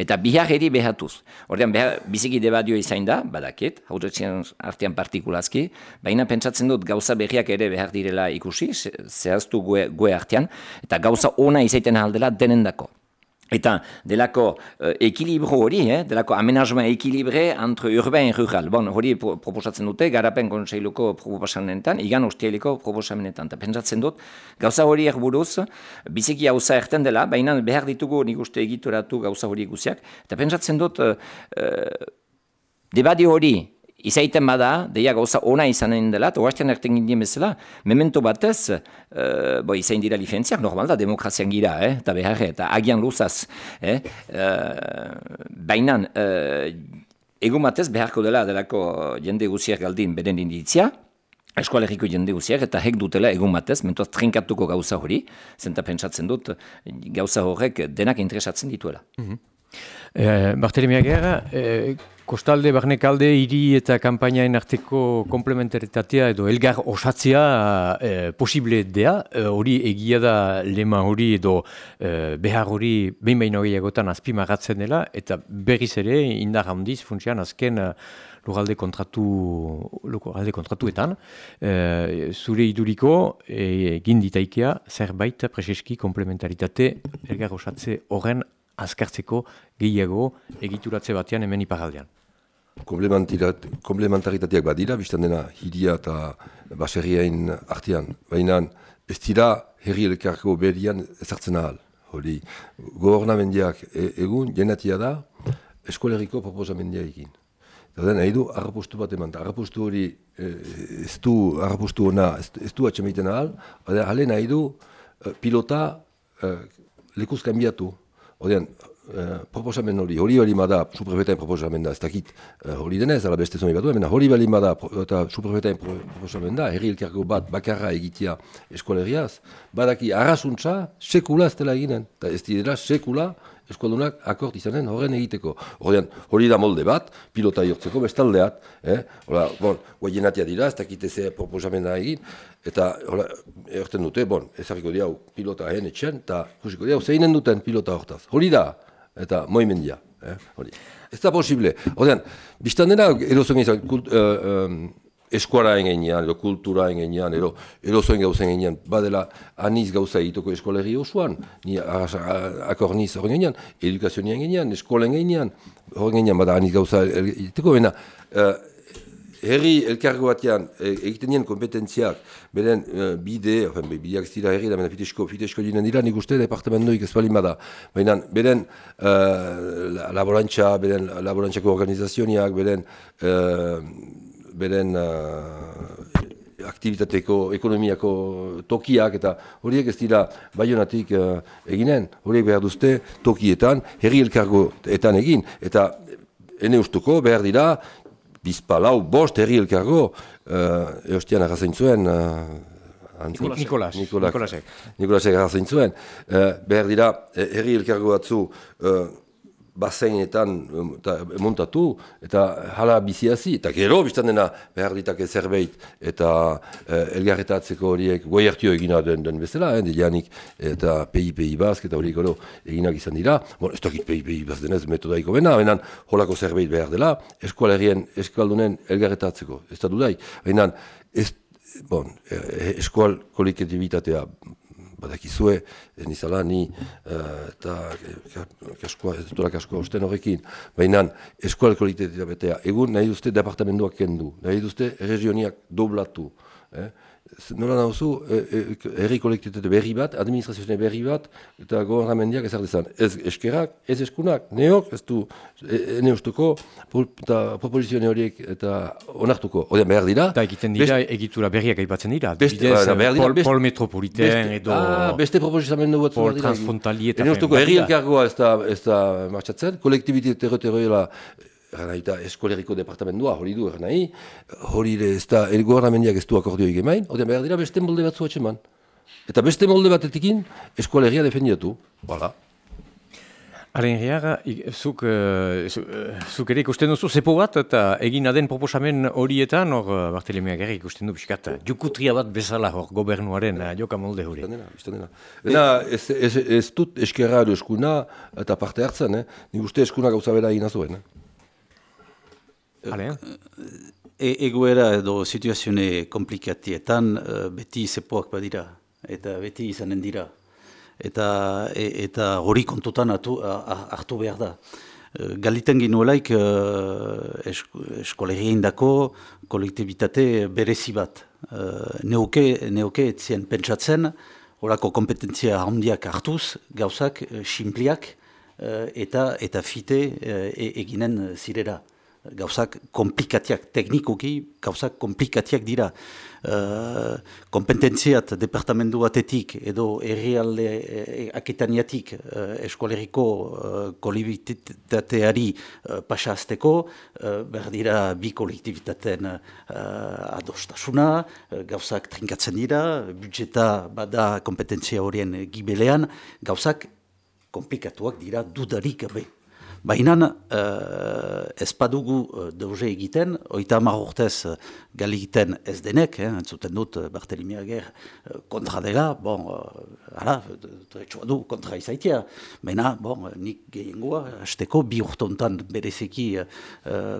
D: eta bihar eri behatuz. Horrean biziki debadio izain da, badakit, hautetxean artean partikulazki, baina pentsatzen dut gauza berriak ere behar direla ikusi, zehaztu gue, gue artean, eta gauza ona izaiten ahaldela denendako. Eta delako uh, ekilibro hori, eh? delako amenazma ekilibre entre urbain rural. Bon, hori proposatzen dute, garapen konseiluko proposamenetan, igan ostialiko proposamenetan. Eta pentsatzen dut, gauza hori erburuz, biziki hauza erten dela, baina behar ditugu nik uste egituratu gauza hori guziak. Eta pentsatzen dut, uh, debadi hori, izaiten bada, deia gauza ona izanen dela, eta oaztean erten gindien bezala, memento batez, uh, bo, izain dira lifentziak, normal da, demokrazian gira, eh? eta behar, eta agian luzaz. Eh? Uh, Baina, uh, egun batez beharko dela, delako jende guziak galdin beren inditzia, eskualeriko jende guziak, eta hek dutela egun batez, mentuaz trinkatuko gauza hori, zenta pentsatzen dut, gauza horrek denak interesatzen dituela. Mm -hmm.
A: Eh, Bartelemi Agerra, eh, kostalde, barnekalde, hiri eta kampainain arteko komplementaritatea edo elgar osatzea eh, posible dea, hori egia da lema hori edo eh, behar hori behin behin horiagotan azpimagatzen dela, eta berriz ere indar handiz funtsian azken lugalde kontratu, lugalde kontratuetan, eh, zure iduriko egin ditaikea zerbait preseski komplementaritate elgar osatze horren azkartzeko gehiago egituratze batean hemen iparaldean.
E: Komplementaritateak badira, biztan dena hiria eta baserriain artean. Baina ez dira herri elkarko berian ezartzen ahal. Hori, gobernamendiak e egun, jenatia da, eskoleriko proposamendia egin. Eta nahi du, harrapustu bat eman, harrapustu hori e, ez du, harrapustu hona, ez du atxemeiten ahal, hale nahi du, e, pilota e, lekuz kanbiatu. Odean, uh, proposamen hori, hori bali da, suprefetain proposamen da, ez dakit uh, hori denez, ala beste zoni emena hori bali da, eta suprefetain proposamen da, herri elkarko bat bakarra egitea eskoleriaz, badaki arrasuntza sekula ez dela eginen, eta ez dira sekula eskualdunak akort izanen horren egiteko. Horrean, hori da molde bat, pilota jortzeko bestaldeat, eh? Hora, bon, guaienatia dira, ez dakite ze proposamena egin, eta, hola, erten dute, bon, ezarriko diau pilota hen etxen, eta kusiko diau zeinen duten pilota hortaz. Hori da, eta moimendia, eh? Hori. Ez da posible. Horrean, biztan dena, edo izan, kult, uh, eskuara engenean, edo kultura engenean, edo, edo zoen gauzen engenean, badela aniz gauza egiteko eskolegi osoan, ni akor niz horren engenean, edukazioa engenean, eskola engenean, horren engenean, bada aniz gauza egiteko, bena, uh, herri elkargo batean e, egiten nien kompetentziak, beren uh, bide, ofen, bideak zira herri da, bena fitesko, fitesko dinen dira, nik uste departamentoik ez balin bada, baina beren uh, laborantza, beren laborantxako organizazioniak, beren beren uh, aktivitateko, ekonomiako tokiak eta horiek ez dira baionatik uh, eginen, horiek behar duzte tokietan, herri elkargoetan egin, eta ene ustuko behar dira, bizpalau, bost herri elkargo, uh, eostian arrazain zuen, uh,
A: Nikolas.
E: Nikolasek. Nikolasek arrazain zuen. Uh, behar dira, herri elkargo batzu, uh, baseinetan eta montatu eta hala biziazi eta gero biztan dena behar ditake zerbait eta eh, elgarretatzeko horiek goiertio egina den, den bezala, eh, dianik eta PIPI bazk eta horiek oro eginak izan dira. Bon, ez dakit PIPI baz denez metodaiko bena, benan holako zerbait behar dela, eskualerien eskaldunen elgarretatzeko, ez da dudai. Benan, ez, bon, eh, eskual koliketibitatea badakizue, ez nizala ni eta kaskoa, ez dutura kaskoa usten horrekin, baina eskual kolitetia betea, egun nahi duzte departamentuak kendu, nahi duzte regioniak doblatu, eh? Nola nauzu, herri kolektitate berri bat, administrazioa berri bat, eta gobernamendiak ezar dezan. Ez eskerak, ez eskunak, neok, ez du, ene ustuko, proposizio horiek eta onartuko. Odean behar dira.
A: Eta egiten dira, egitura berriak aipatzen dira.
E: Beste, ba, behar
A: dira, pol, pol metropoliten edo...
E: Ah, beste proposizamendu bat.
A: Pol transfrontalieta.
E: Ene ustuko, herri elkargoa ez da, ez da martxatzen, kolektibitate territorioa Eranaita eskoleriko departamentua, hori du eranai, hori ez da, elgornamendiak ez du akordio egemain, hori behar dira beste molde bat zuhatxe Eta beste molde batetikin eskoleria defendiatu, bala.
A: Haren gehiaga, zuk, uh, zuk ere ikusten duzu zepo bat eta egin aden proposamen horietan, hor uh, Bartelemiak ere ikusten du biskat, jukutria bat bezala hor gobernuaren joka molde hori.
E: Dena, dena. Dena, ez, ez, ez dut eskerra edo eskuna eta parte hartzen, eh? nik uste eskuna gauza bera egin azuen. Eh?
F: E, egoera edo situazione komplikatietan uh, beti zepoak badira eta beti izanen dira. Eta, e, eta hori kontutan atu, hartu behar da. Uh, galiten ginuelaik uh, eskolegien dako kolektibitate berezi bat. Neuke, neuke etzien pentsatzen, horako kompetentzia handiak hartuz, gauzak, simpliak, eta, eta fite e, eginen zirera gauzak komplikatiak, teknikoki gauzak komplikatiak dira. Uh, kompetentziat departamentu batetik edo errealde eh, aketaniatik uh, eskoleriko uh, kolibitateari uh, pasazteko, uh, berdira bi kolektibitaten uh, adostasuna, uh, gauzak trinkatzen dira, budjeta bada kompetentzia horien gibelean, gauzak komplikatuak dira dudarik gabe. Baina uh, ez padugu uh, dauze egiten, oita urtez uh, gali egiten ez denek, eh, entzuten dut Bartelimi Ager uh, kontra dela, bon, uh, ala, dretsua du kontra izaitia, baina, bon, nik gehiengoa, hasteko bi urtontan berezeki uh,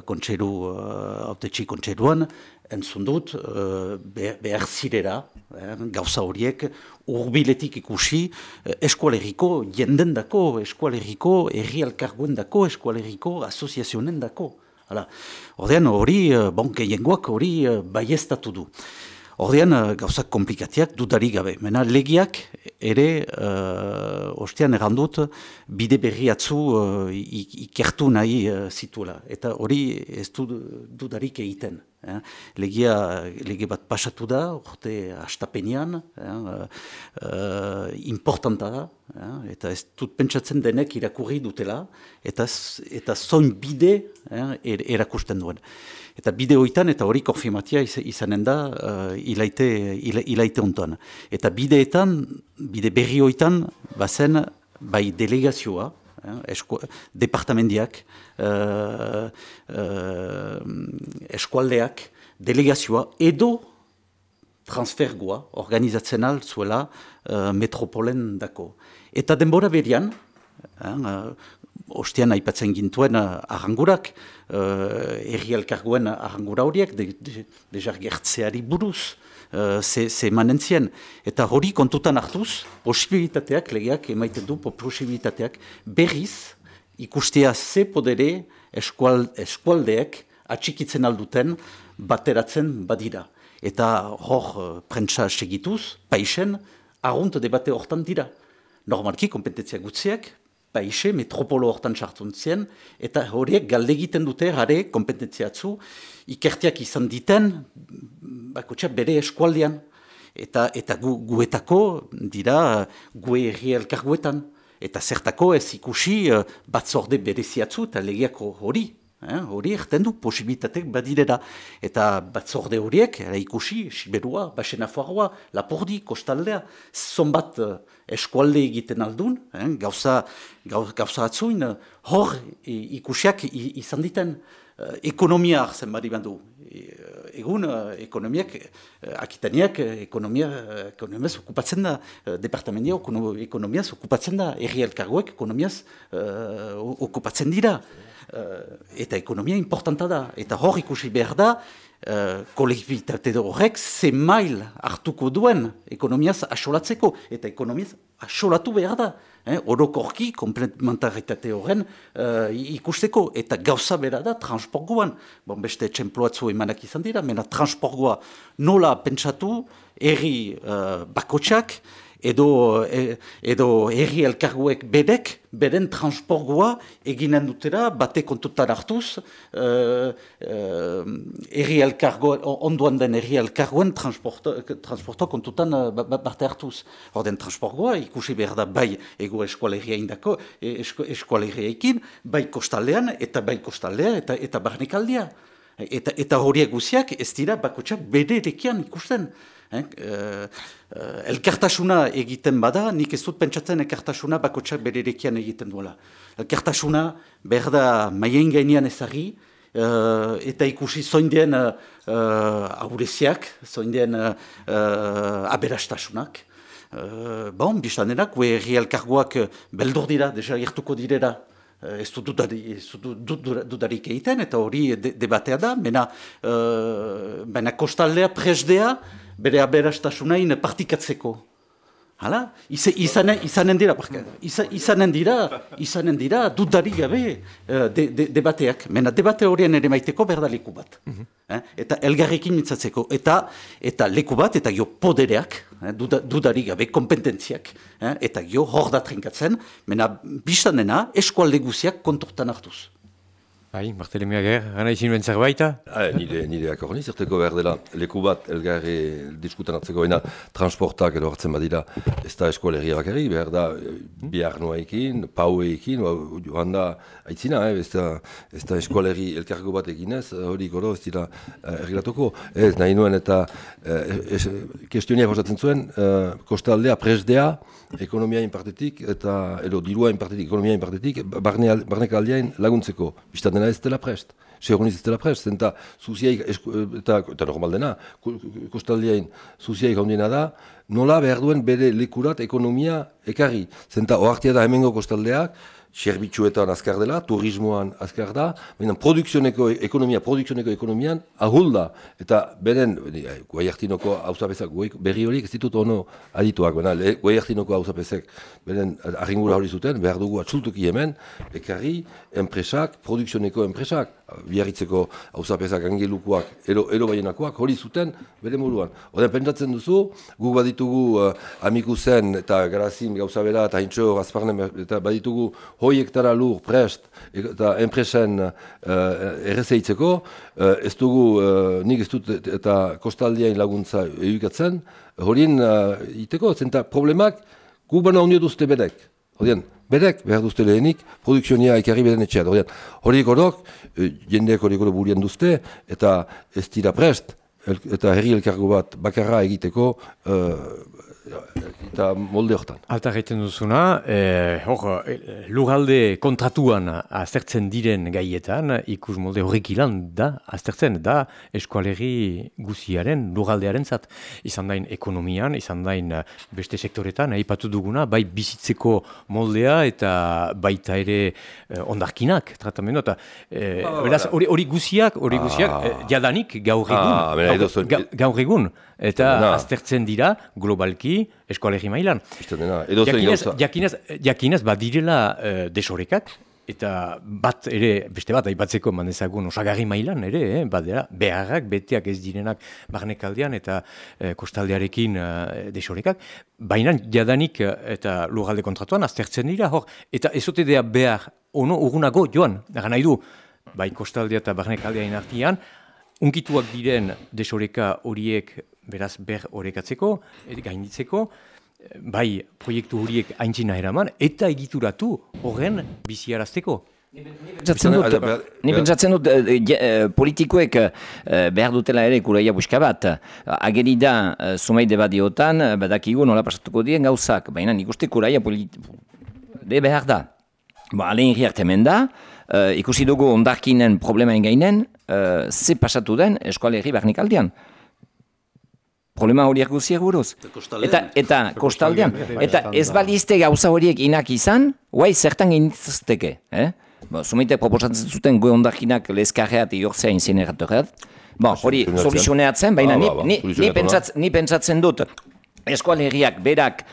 F: kontxeru, uh, autetxi kontxeruan, entzun dut, uh, behar zirera, eh, gauza horiek, urbiletik ikusi, eh, eskualeriko jenden dako, eskualeriko erri alkarguen dako, eskualeriko asoziazionen dako. Ordean hori, eh, bon, gehiengoak hori baiestatu du. Ordean gauzak komplikatiak dudari gabe. Mena legiak ere, uh, ostean errandut, bide berriatzu uh, ikertu nahi uh, zituela. Eta hori ez du dudarik egiten. Eh? Legia, lege bat pasatu da, orte astapenean, eh? uh, importanta da, eh? eta ez dut pentsatzen denek irakurri dutela, eta, eta zoin bide eh? Er, erakusten duen. Eta bide hoitan, eta hori konfirmatia izanen da, uh, ilaite, ilaite ontan. Eta bideetan, bide berri hoitan, bazen, bai delegazioa, eh, departamendiak, uh, uh, eskualdeak, delegazioa, edo transfergoa organizatzen zuela uh, metropolen dako. Eta denbora berian, uh, ostian aipatzen gintuen uh, ahangurak, uh, erri elkargoen ahangura horiek, dejar de, gertzeari buruz, Uh, ze, ze manentzien. Eta hori kontutan hartuz, posibilitateak, legeak emaiten du, posibilitateak berriz ikustea ze podere eskual, eskualdeek atxikitzen alduten bateratzen badira. Eta hor prentsa segituz, paisen, argunt debate hortan dira. Normalki, kompetentzia gutziak, paise, metropolo hortan sartzen eta horiek galde egiten dute, gare, kompetentziatzu, ikertiak izan diten, bakotxa bere eskualdean, eta eta gu, guetako dira gu erri elkarguetan. Eta zertako ez ikusi uh, batzorde bereziatzu eta legiako hori. Eh, hori erten du posibilitatek badirera. Eta batzorde horiek, ikusi, Siberua, Basena Foarua, Lapordi, Kostaldea, zonbat uh, eskualde egiten aldun, eh, gauza, gauza atzuin, hor ikusiak izan diten uh, ekonomia hartzen badi bandu egun uh, ekonomiak, akitaniak ekonomia, ekonomiaz okupatzen da, departamentia ekonomiaz okupatzen da, erri elkargoek ekonomiaz okupatzen dira. eta ekonomia importanta da. Eta hor ikusi behar da, uh, kolektibitate horrek ze mail hartuko duen ekonomiaz asolatzeko. Eta ekonomiaz asolatu behar da. Eh, orokorki, komplementaritate horren uh, ikusteko. Eta gauza bera da, transportgoan. Bon, beste txemploatzu emanak izan dira, mena transportgoa nola pentsatu, erri uh, bakotxak, edo, e, edo erri elkarguek bedek, beren transporgoa eginen dutera, bate kontutan hartuz, uh, uh, erri elkargo, onduan den erri elkargoen transporto, transporto kontutan uh, bate hartuz. Horden transporgoa ikusi behar da bai ego eskualeria indako, esko, eskualeria ekin, bai kostaldean eta bai kostaldea eta, eta barnekaldia. Eta, eta horiek guziak ez dira bakotxak bede ikusten. Eh, eh, elkartasuna egiten bada, nik ez dut pentsatzen elkartasuna bakotsak bererekian egiten duela. Elkartasuna behar da maien gainean ezari, uh, eta ikusi zoindien uh, uh, aureziak, zoindien uh, uh, aberastasunak. Uh, bon, biztan denak, gue erri elkargoak beldur dira, deja irtuko direra, ez dut dudarik egiten, eta hori debatea da, mena, uh, mena kostaldea presdea, bere aberastasunain partikatzeko. Hala? Izanen, izanen dira, izanen dira, izanen dira, dudari gabe uh, de, de, debateak. Mena, debate horien ere maiteko berda leku bat. Mhm. eh? Eta elgarrekin mitzatzeko. Eta, eta leku bat, eta jo podereak, eh? dudari gabe, kompetentziak. Eh? Eta jo hor da trinkatzen, mena, biztanena, eskualde guziak kontortan hartuz.
A: Bai, Bartelemi Ager, gana izin duen zerbaita?
E: Ah, nire, nire akorni, zerteko behar dela, leku bat, elgarri diskutan hartzeko baina, transportak edo hartzen badira, ez da eskolegia bakarri, behar da, bihar noaekin, paueekin, joan da, aitzina, eh, ez da, ez da eskolegi elkargo bat eginez, hori goro, ez dira, eh, errilatuko, ez, nahi nuen eta, eh, kestionia posatzen zuen, eh, kostaldea, presdea, ekonomia inpartetik, eta, edo, dirua inpartetik, ekonomia inpartetik, barne, barnek aldeain laguntzeko, biztaten dena ez dela prest. Segurniz ez dela prest, zenta zuziaik, eta, eta normal dena, kostaldiain zuziaik handiena da, nola behar duen bere lekurat ekonomia ekarri. Zenta oartia da hemengo kostaldeak, serbitxuetan azkar dela, turismoan azkar da, baina produksioneko ekonomia, produksioneko ekonomian ahul da. Eta beren, guai hartinoko hausapezak, berri horiek ez ditut ono adituak, baina guai hartinoko hausapezak beren arringura hori zuten, behar dugu atxultuki hemen, ekarri, enpresak, produksioneko enpresak, biarritzeko hausapezak angelukoak, ero, ero baienakoak, hori zuten bere moruan. Oden pentsatzen duzu, gu baditugu uh, amiku zen eta garazin gauza bera eta hintxo azparnen eta baditugu hoiektara lur prest eta enpresen uh, errezeitzeko, uh, ez dugu, uh, nik ez dut eta kostaldiain laguntza edukatzen, horien uh, iteko, zenta problemak gu bana ondio duzte bedek. Horien, Bedek, behar duzte lehenik, produksionia ekarri beden etxeat. Horiek horok, jendeak horiek horok burien duzte, eta ez dira prest, eta herri elkargo bat bakarra egiteko, e, eta molde hortan.
A: Alta gaiten duzuna, eh, hor, eh, lugalde kontratuan aztertzen diren gaietan, ikus molde horrek ilan da, aztertzen da eskualerri guziaren, lugaldearen zat. Izan dain ekonomian, izan dain eh, beste sektoretan, aipatu duguna, bai bizitzeko moldea eta baita ere ondarkinak, tratamendu, eta ah, beraz, hori guziak, hori guziak, ah. jadanik gaur egun, ah, gaur, gaur egun, eta aztertzen dira globalki eskualegi mailan. Jakinez, jakinez, jakinez badirela uh, desorekak, eta bat ere, beste bat, aipatzeko mandezagun osagarri mailan ere, eh, badera, beharrak, beteak ez direnak barnekaldean eta eh, kostaldearekin eh, desorekak, baina jadanik eh, eta lugalde kontratuan aztertzen dira, hor, eta ezote dea behar, ono urgunago joan, gara nahi du, bai kostaldea eta barnekaldean artian, unkituak diren desoreka horiek beraz ber horrekatzeko, gainditzeko, bai proiektu horiek aintzina eraman, eta egituratu horren biziarazteko.
D: Ni pentsatzen dut, eh, eh, politikoek eh, behar dutela ere kuraia buska bat. Ageri da, sumaide bat diotan, badakigu nola pasatuko dien gauzak, baina nik uste kuraia de behar da. Ba, alein hemen da, ikusi dugu ondarkinen problema gainen, ze pasatu den eskualerri barnik aldean problema horiek guziak buruz. Eta, eta kostaldean. Eta ez balizte gauza horiek inak izan, guai zertan gintzazteke. Eh? Bo, Zumite proposatzen zuten goe ondakinak lezkarreat iortzea inzineratoreat. Bo, hori soluzioneatzen, baina ni,
E: ba, ba,
D: ni, ni,
E: da.
D: pentsatz, ni pentsatzen dut eskualeriak berak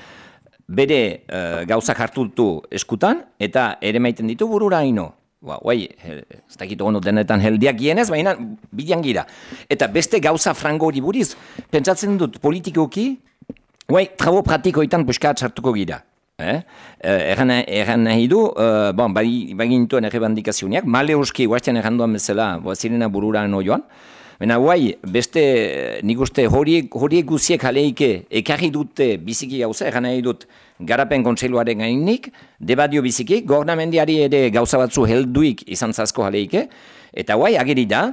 D: bere uh, gauzak hartu eskutan eta ere maiten ditu burura ino. Ba, guai, ez dakit ondo denetan heldiak gienez, baina bidean gira. Eta beste gauza frango hori buriz, pentsatzen dut politikoki, guai, trabo praktikoetan puskat sartuko gira. Eh? Eh, Erran, erran nahi du, uh, bon, bagintuen errebandikazioak, male uski, guazten erranduan bezala, boa zirena burura no joan, Baina guai, beste, nik uste horiek, horiek guziek aleike ekarri dute biziki gauza, egan nahi dut garapen kontseiluaren gainik, debadio biziki, gornamendiari ere gauza batzu helduik izan zazko aleike, eta guai, ageri da,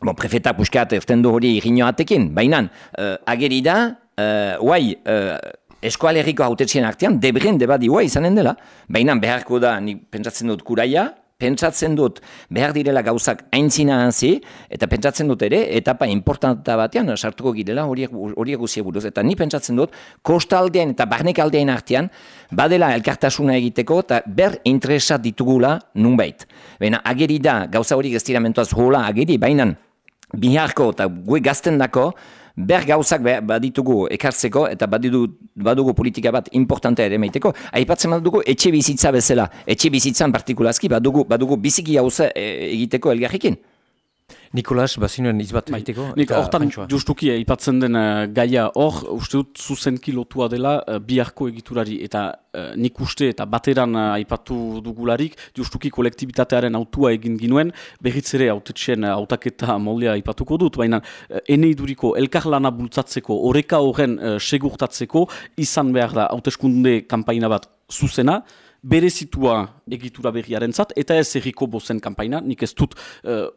D: bon, prefeta puskat erten du hori irinoatekin, baina uh, ageri da, uh, guai, uh, eskoalerriko hautetxien artean, debren debadioa izanen dela, baina beharko da, nik pentsatzen dut kuraia, pentsatzen dut behar direla gauzak aintzina hazi, eta pentsatzen dut ere, etapa importanta batean sartuko girela horiek horiek guzia buruz. Eta ni pentsatzen dut, kostaldean eta barnekaldean artean, badela elkartasuna egiteko, eta ber interesa ditugula nunbait. Baina ageri da, gauza horiek ez dira mentuaz hola ageri, baina biharko eta gue gazten dako, ber gauzak baditugu ekartzeko eta badidu, badugu politika bat importantea ere meiteko. Aipatzen badugu etxe bizitza bezala, etxe bizitzan partikulazki badugu, badugu biziki gauza e, egiteko elgarrekin.
A: Nikolas, bazinuen izbat maiteko?
B: Nik hortan justuki aipatzen den eh, gaia hor, uste dut zuzenki lotua dela uh, biharko egiturari. Eta eh, nik uste eta bateran aipatu dugularik justuki kolektibitatearen autua egin ginuen, berriz ere autetxen uh, autaketa moldea aipatuko dut, baina uh, eneiduriko elkarlana bultzatzeko, oreka horren uh, segurtatzeko, izan behar da hauteskunde kanpaina bat zuzena, berezitua egitura berriaren zat, eta ez erriko bozen kanpaina, nik ez dut eh,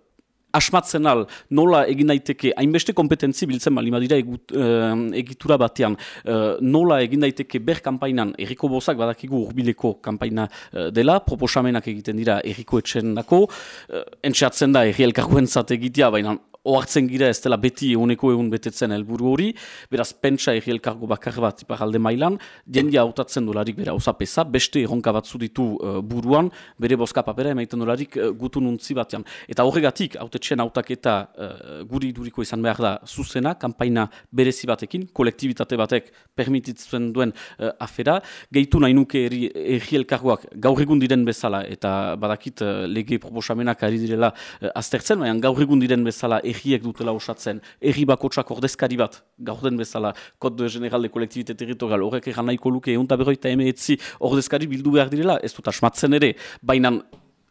B: asmatzen al nola egin daiteke hainbeste kompetentzi biltzen bali badira egut, eh, egitura batean eh, nola egin daiteke ber kanpainan erriko bozak badakigu urbileko kanpaina eh, dela proposamenak egiten dira erriko etxen dako uh, entxeatzen da erri elkarguentzat egitea baina ohartzen gira ez dela beti eguneko egun betetzen helburu hori, beraz pentsa erri elkargo bakar bat iparalde mailan, jendia hautatzen dolarik bera osapesa, beste erronka batzu ditu eh, buruan, bere boska papera emaiten dolarik uh, gutun untzi batean. Eta horregatik, hautetxen hautaketa uh, guri duriko izan behar da zuzena, kanpaina berezi batekin, kolektibitate batek permititzen duen uh, afera, gehitu nahi nuke erri elkargoak gaur egun diren bezala, eta badakit uh, lege proposamenak ari direla uh, aztertzen, baina gaur egun diren bezala erriek dutela osatzen, erri bakotsak ordezkari bat, gaur den bezala, Kod de General de Kolektibite Territorial, horrek egan nahiko luke, egun berroita emeetzi ordezkari bildu behar direla, ez dut asmatzen ere, baina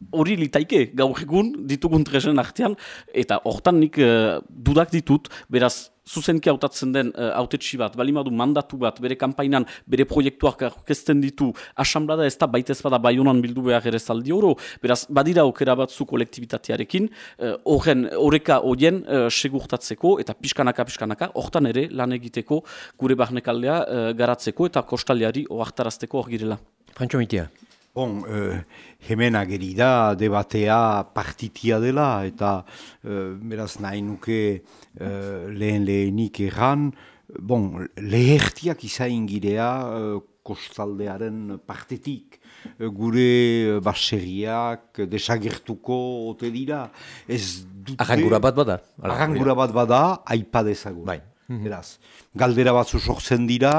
B: hori litaike gaur egun ditugun tresen artean, eta hortan nik eh, dudak ditut, beraz, zuzenki hautatzen den uh, autetxi bat, balimadu mandatu bat, bere kanpainan, bere proiektuak aurkezten ditu, asamblada ez da baitez bada baionan bildu behar ere zaldi oro, beraz, badira okera batzu kolektibitatearekin, eh, horren, horreka horien uh, segurtatzeko, eta pixkanaka, pixkanaka, hortan ere lan egiteko gure barnekaldea uh, garatzeko eta kostaldeari oartarazteko hor girela.
A: Frantxo mitea.
C: Bon, eh, hemen ageri da debatea partitia dela eta eh, beraz nahi nuke eh, lehen lehenik erran, bon, lehertiak izain girea eh, kostaldearen partetik. Gure baserriak desagertuko ote dira. Ez dute...
A: Arrangura bat bada.
C: Arrangura bat bada, aipa dezagun.
A: Bai.
C: Beraz, galdera batzu sortzen dira,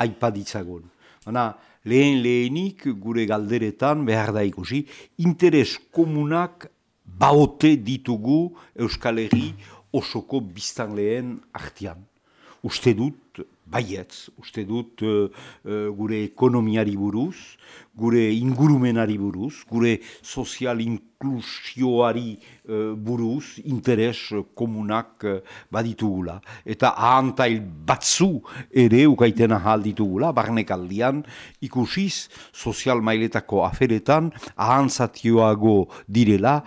C: aipa ditzagun. Baina, lehen lehenik gure galderetan behar da ikusi, interes komunak baote ditugu Euskal Herri osoko biztan lehen artian. Uste dut, baietz, uste dut eh, gure ekonomiari buruz, gure ingurumenari buruz, gure sozial inklusioari eh, buruz, interes komunak eh, baditugula. Eta ahantail batzu ere ukaiten ahal ditugula, barnekaldian ikusiz sozial mailetako aferetan ahantzatioago direla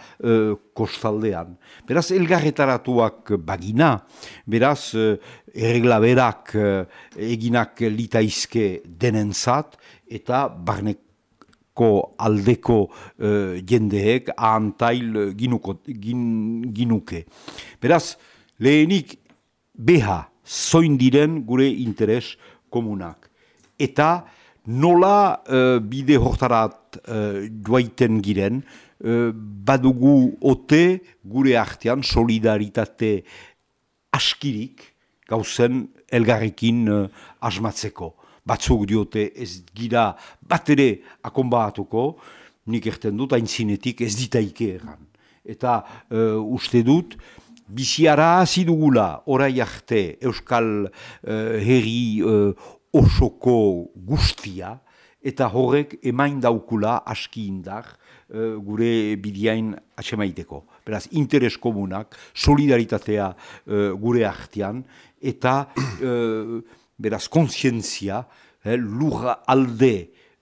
C: kostaldean. Beraz, elgarretaratuak bagina, beraz, erregla berak eh, eginak litaizke denentzat, eta barneko aldeko eh, jendeek ahantail ginuko, gin, ginuke. Beraz, lehenik beha zoin diren gure interes komunak. Eta nola uh, bide hortarat uh, joaiten giren, uh, badugu ote gure artean solidaritate askirik gauzen elgarrekin uh, asmatzeko. Batzuk diote ez gira bat ere akonbahatuko, nik erten dut hain ez ditaike egan. Eta uh, uste dut, biziara hasi dugula orai arte Euskal uh, herri osoko guztia, eta horrek emain daukula aski indar uh, gure bidiain atxemaiteko. Beraz, interes komunak, solidaritatea uh, gure artean, eta uh, [COUGHS] beraz, konsientzia, eh, lurra alde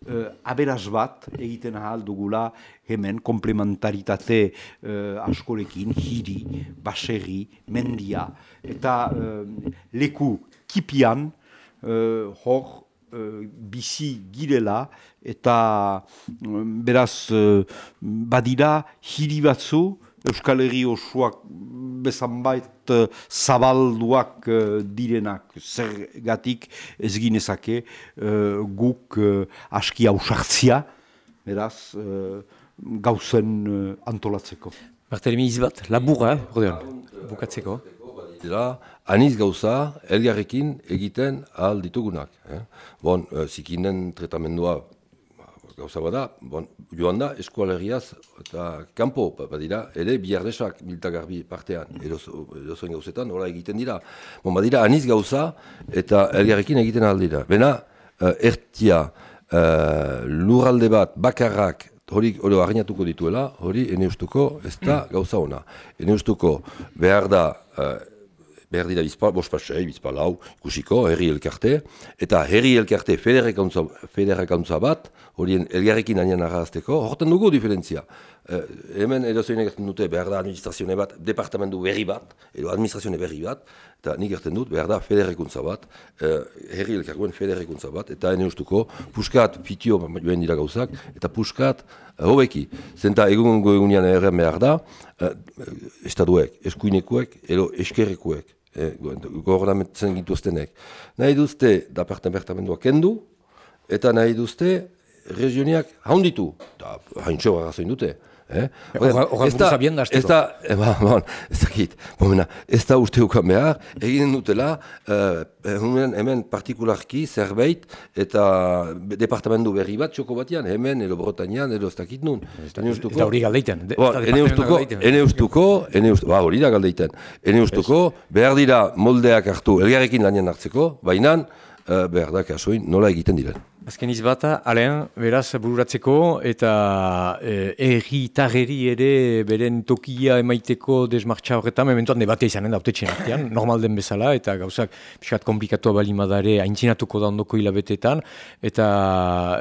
C: uh, aberaz bat egiten ahal dugula hemen komplementaritate uh, askorekin, hiri, baserri, mendia, eta uh, leku kipian, uh, hor bizi girela eta beraz badira hiri batzu Euskal Herri osoak bezan bait uh, zabalduak uh, direnak zergatik ez ginezake uh, guk uh, aski hausartzia beraz uh, gauzen uh, antolatzeko.
A: Bartelemi izbat, labura, eh? bukatzeko
E: dira, aniz gauza, elgarrekin egiten ahal ditugunak. Eh? Bon, uh, zikinen tratamendua gauza bada, bon, joan da eskualeriaz eta kanpo, badira, ere biardesak miltagarbi partean, erozoen gauzetan, hola egiten dira. Bon, badira, aniz gauza eta elgarrekin egiten ahal dira. Bena, uh, ertia, uh, lurralde bat, bakarrak, hori hori harriatuko dituela, hori ene ustuko ez da gauza ona. Ene ustuko behar da behar dira bizpa, bospasei, bizpa lau, ikusiko, herri elkarte, eta herri elkarte federakauntza bat, horien elgarrekin anian arrazteko, horten dugu diferentzia. Eh, hemen edo zoin egerten dute behar da administrazione bat, departamentu berri bat, edo administrazione berri bat, eta nik erten dut behar da federekuntza bat, eh, herri elkargoen federekuntza bat, eta ene ustuko, puskat fitio joen dira gauzak, eta puskat eh, hobeki. Zenta egun egunean erren behar da, eh, estaduek, eskuinekuek, edo eskerrekuek e, gogoramentzen gituztenek. Nahi duzte departamentua kendu, eta nahi duzte regioniak haunditu. Da, haintxo garrazoin dute.
A: Eh? Horan buruza bien da,
E: ez da, eh, ba, bon, ez dakit, bomena, ez da uste ukan behar, egin dutela, uh, hemen partikularki zerbait, eta departamentu berri bat, txoko batian, hemen, edo Brotanian, edo ez dakit nun.
A: Ez da hori galdeiten.
E: Ene ustuko, ene ustuko, ene ustuko, ba, hori da galdeiten. Ene ustuko, behar dira moldeak hartu, elgarrekin lanien hartzeko, baina, uh, behar da, kasuin, nola egiten diren.
A: Azken izbata, alen, beraz, bururatzeko, eta eh, erri tarreri ere beren tokia emaiteko desmartxa horretan, mementuan debate izanen da, autetxen artean, [LAUGHS] normal den bezala, eta gauzak piskat komplikatua bali madare, haintzinatuko da ondoko hilabetetan, eta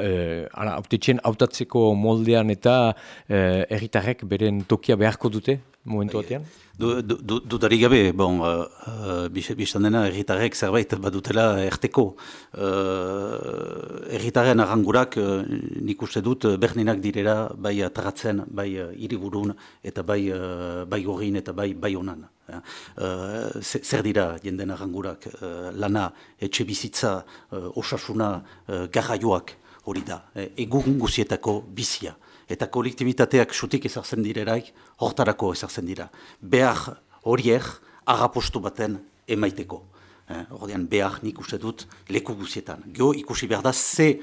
A: eh, autetxen autatzeko moldean eta eh, erritarrek beren tokia beharko dute, momentu batean?
F: Dudari gabe, bon, uh, uh, biztan dena erritarrek zerbait badutela erteko. Uh, erritaren arrangurak uh, nik uste dut berninak direra bai ataratzen, bai uh, iriburun eta bai, uh, bai gorin eta bai, bai honan. Uh, zer dira jenden arrangurak uh, lana, etxe bizitza, uh, osasuna, uh, garraioak hori da. Egun guzietako bizia eta kolektibitateak sutik ezartzen direraik, hortarako ezartzen dira. Behar horiek agapostu baten emaiteko. Eh, Ordean behar nik uste dut leku guzietan. Gio ikusi behar da ze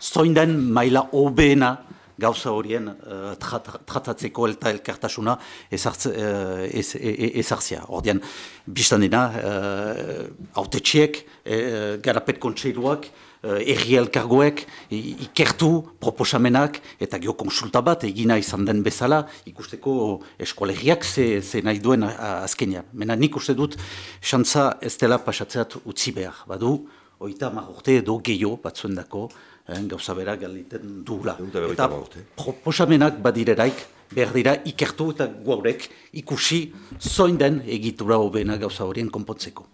F: zoindan maila obeena gauza horien uh, tratatzeko eta elkartasuna ezartzia. Ez, ez, Ordean, biztan dena, uh, autetxiek, uh, garapet kontseiluak, uh, erri elkargoek ikertu proposamenak eta geokonsulta bat egina izan den bezala ikusteko eskolegiak ze, ze nahi duen azkenean. Mena nik uste dut xantza ez dela pasatzeat utzi behar. Badu, oita marrorte edo gehiago batzuen dako eh, gauza bera galiten duela. Eta proposamenak badireraik behar dira ikertu eta guaurek ikusi zoin den egitura hobena gauza horien konpontzeko.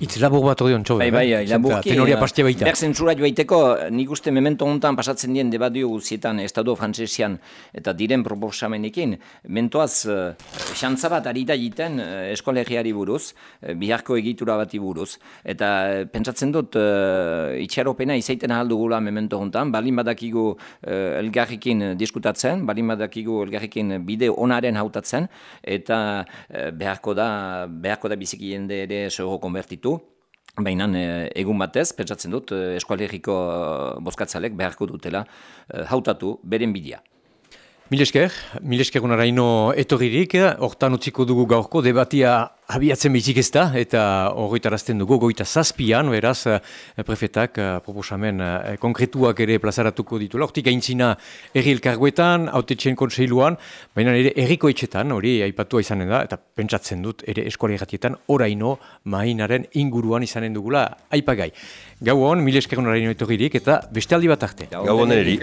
A: Itz labur bat odion, txobe.
D: Bai, bai, laburki.
A: Tenoria pastia baita.
D: Ber zentzura joaiteko, nik uste memento hontan pasatzen dien debadio guzietan Estado Frantzesian eta diren proposamenekin, mentoaz uh, xantza bat ari da egiten uh, eskolegiari buruz, uh, biharko egitura bati buruz. Eta pentsatzen dut, uh, itxaropena izaiten ahal dugula memento hontan, balin badakigu uh, elgarrikin diskutatzen, balin badakigu elgarrikin bide onaren hautatzen, eta uh, beharko da, beharko da biziki jende ere konbertitu, Baina egun batez, pentsatzen dut, eskualeriko bozkatzalek beharko dutela hautatu beren bidea.
A: Mil esker, mil esker unaraino etorririk, hortan utziko dugu gaurko, debatia abiatzen behizik ez da, eta horretarazten dugu, goita zazpian, beraz, prefetak proposamen konkretuak ere plazaratuko ditula, hortik aintzina erri elkarguetan, haute txen konseiluan, baina ere erriko etxetan, hori aipatua izanen da, eta pentsatzen dut, ere eskuali erratietan, oraino mainaren inguruan izanen dugula, aipagai. Gau hon, mil esker unaraino etorririk, eta beste aldi bat arte.
E: Gau hon eri.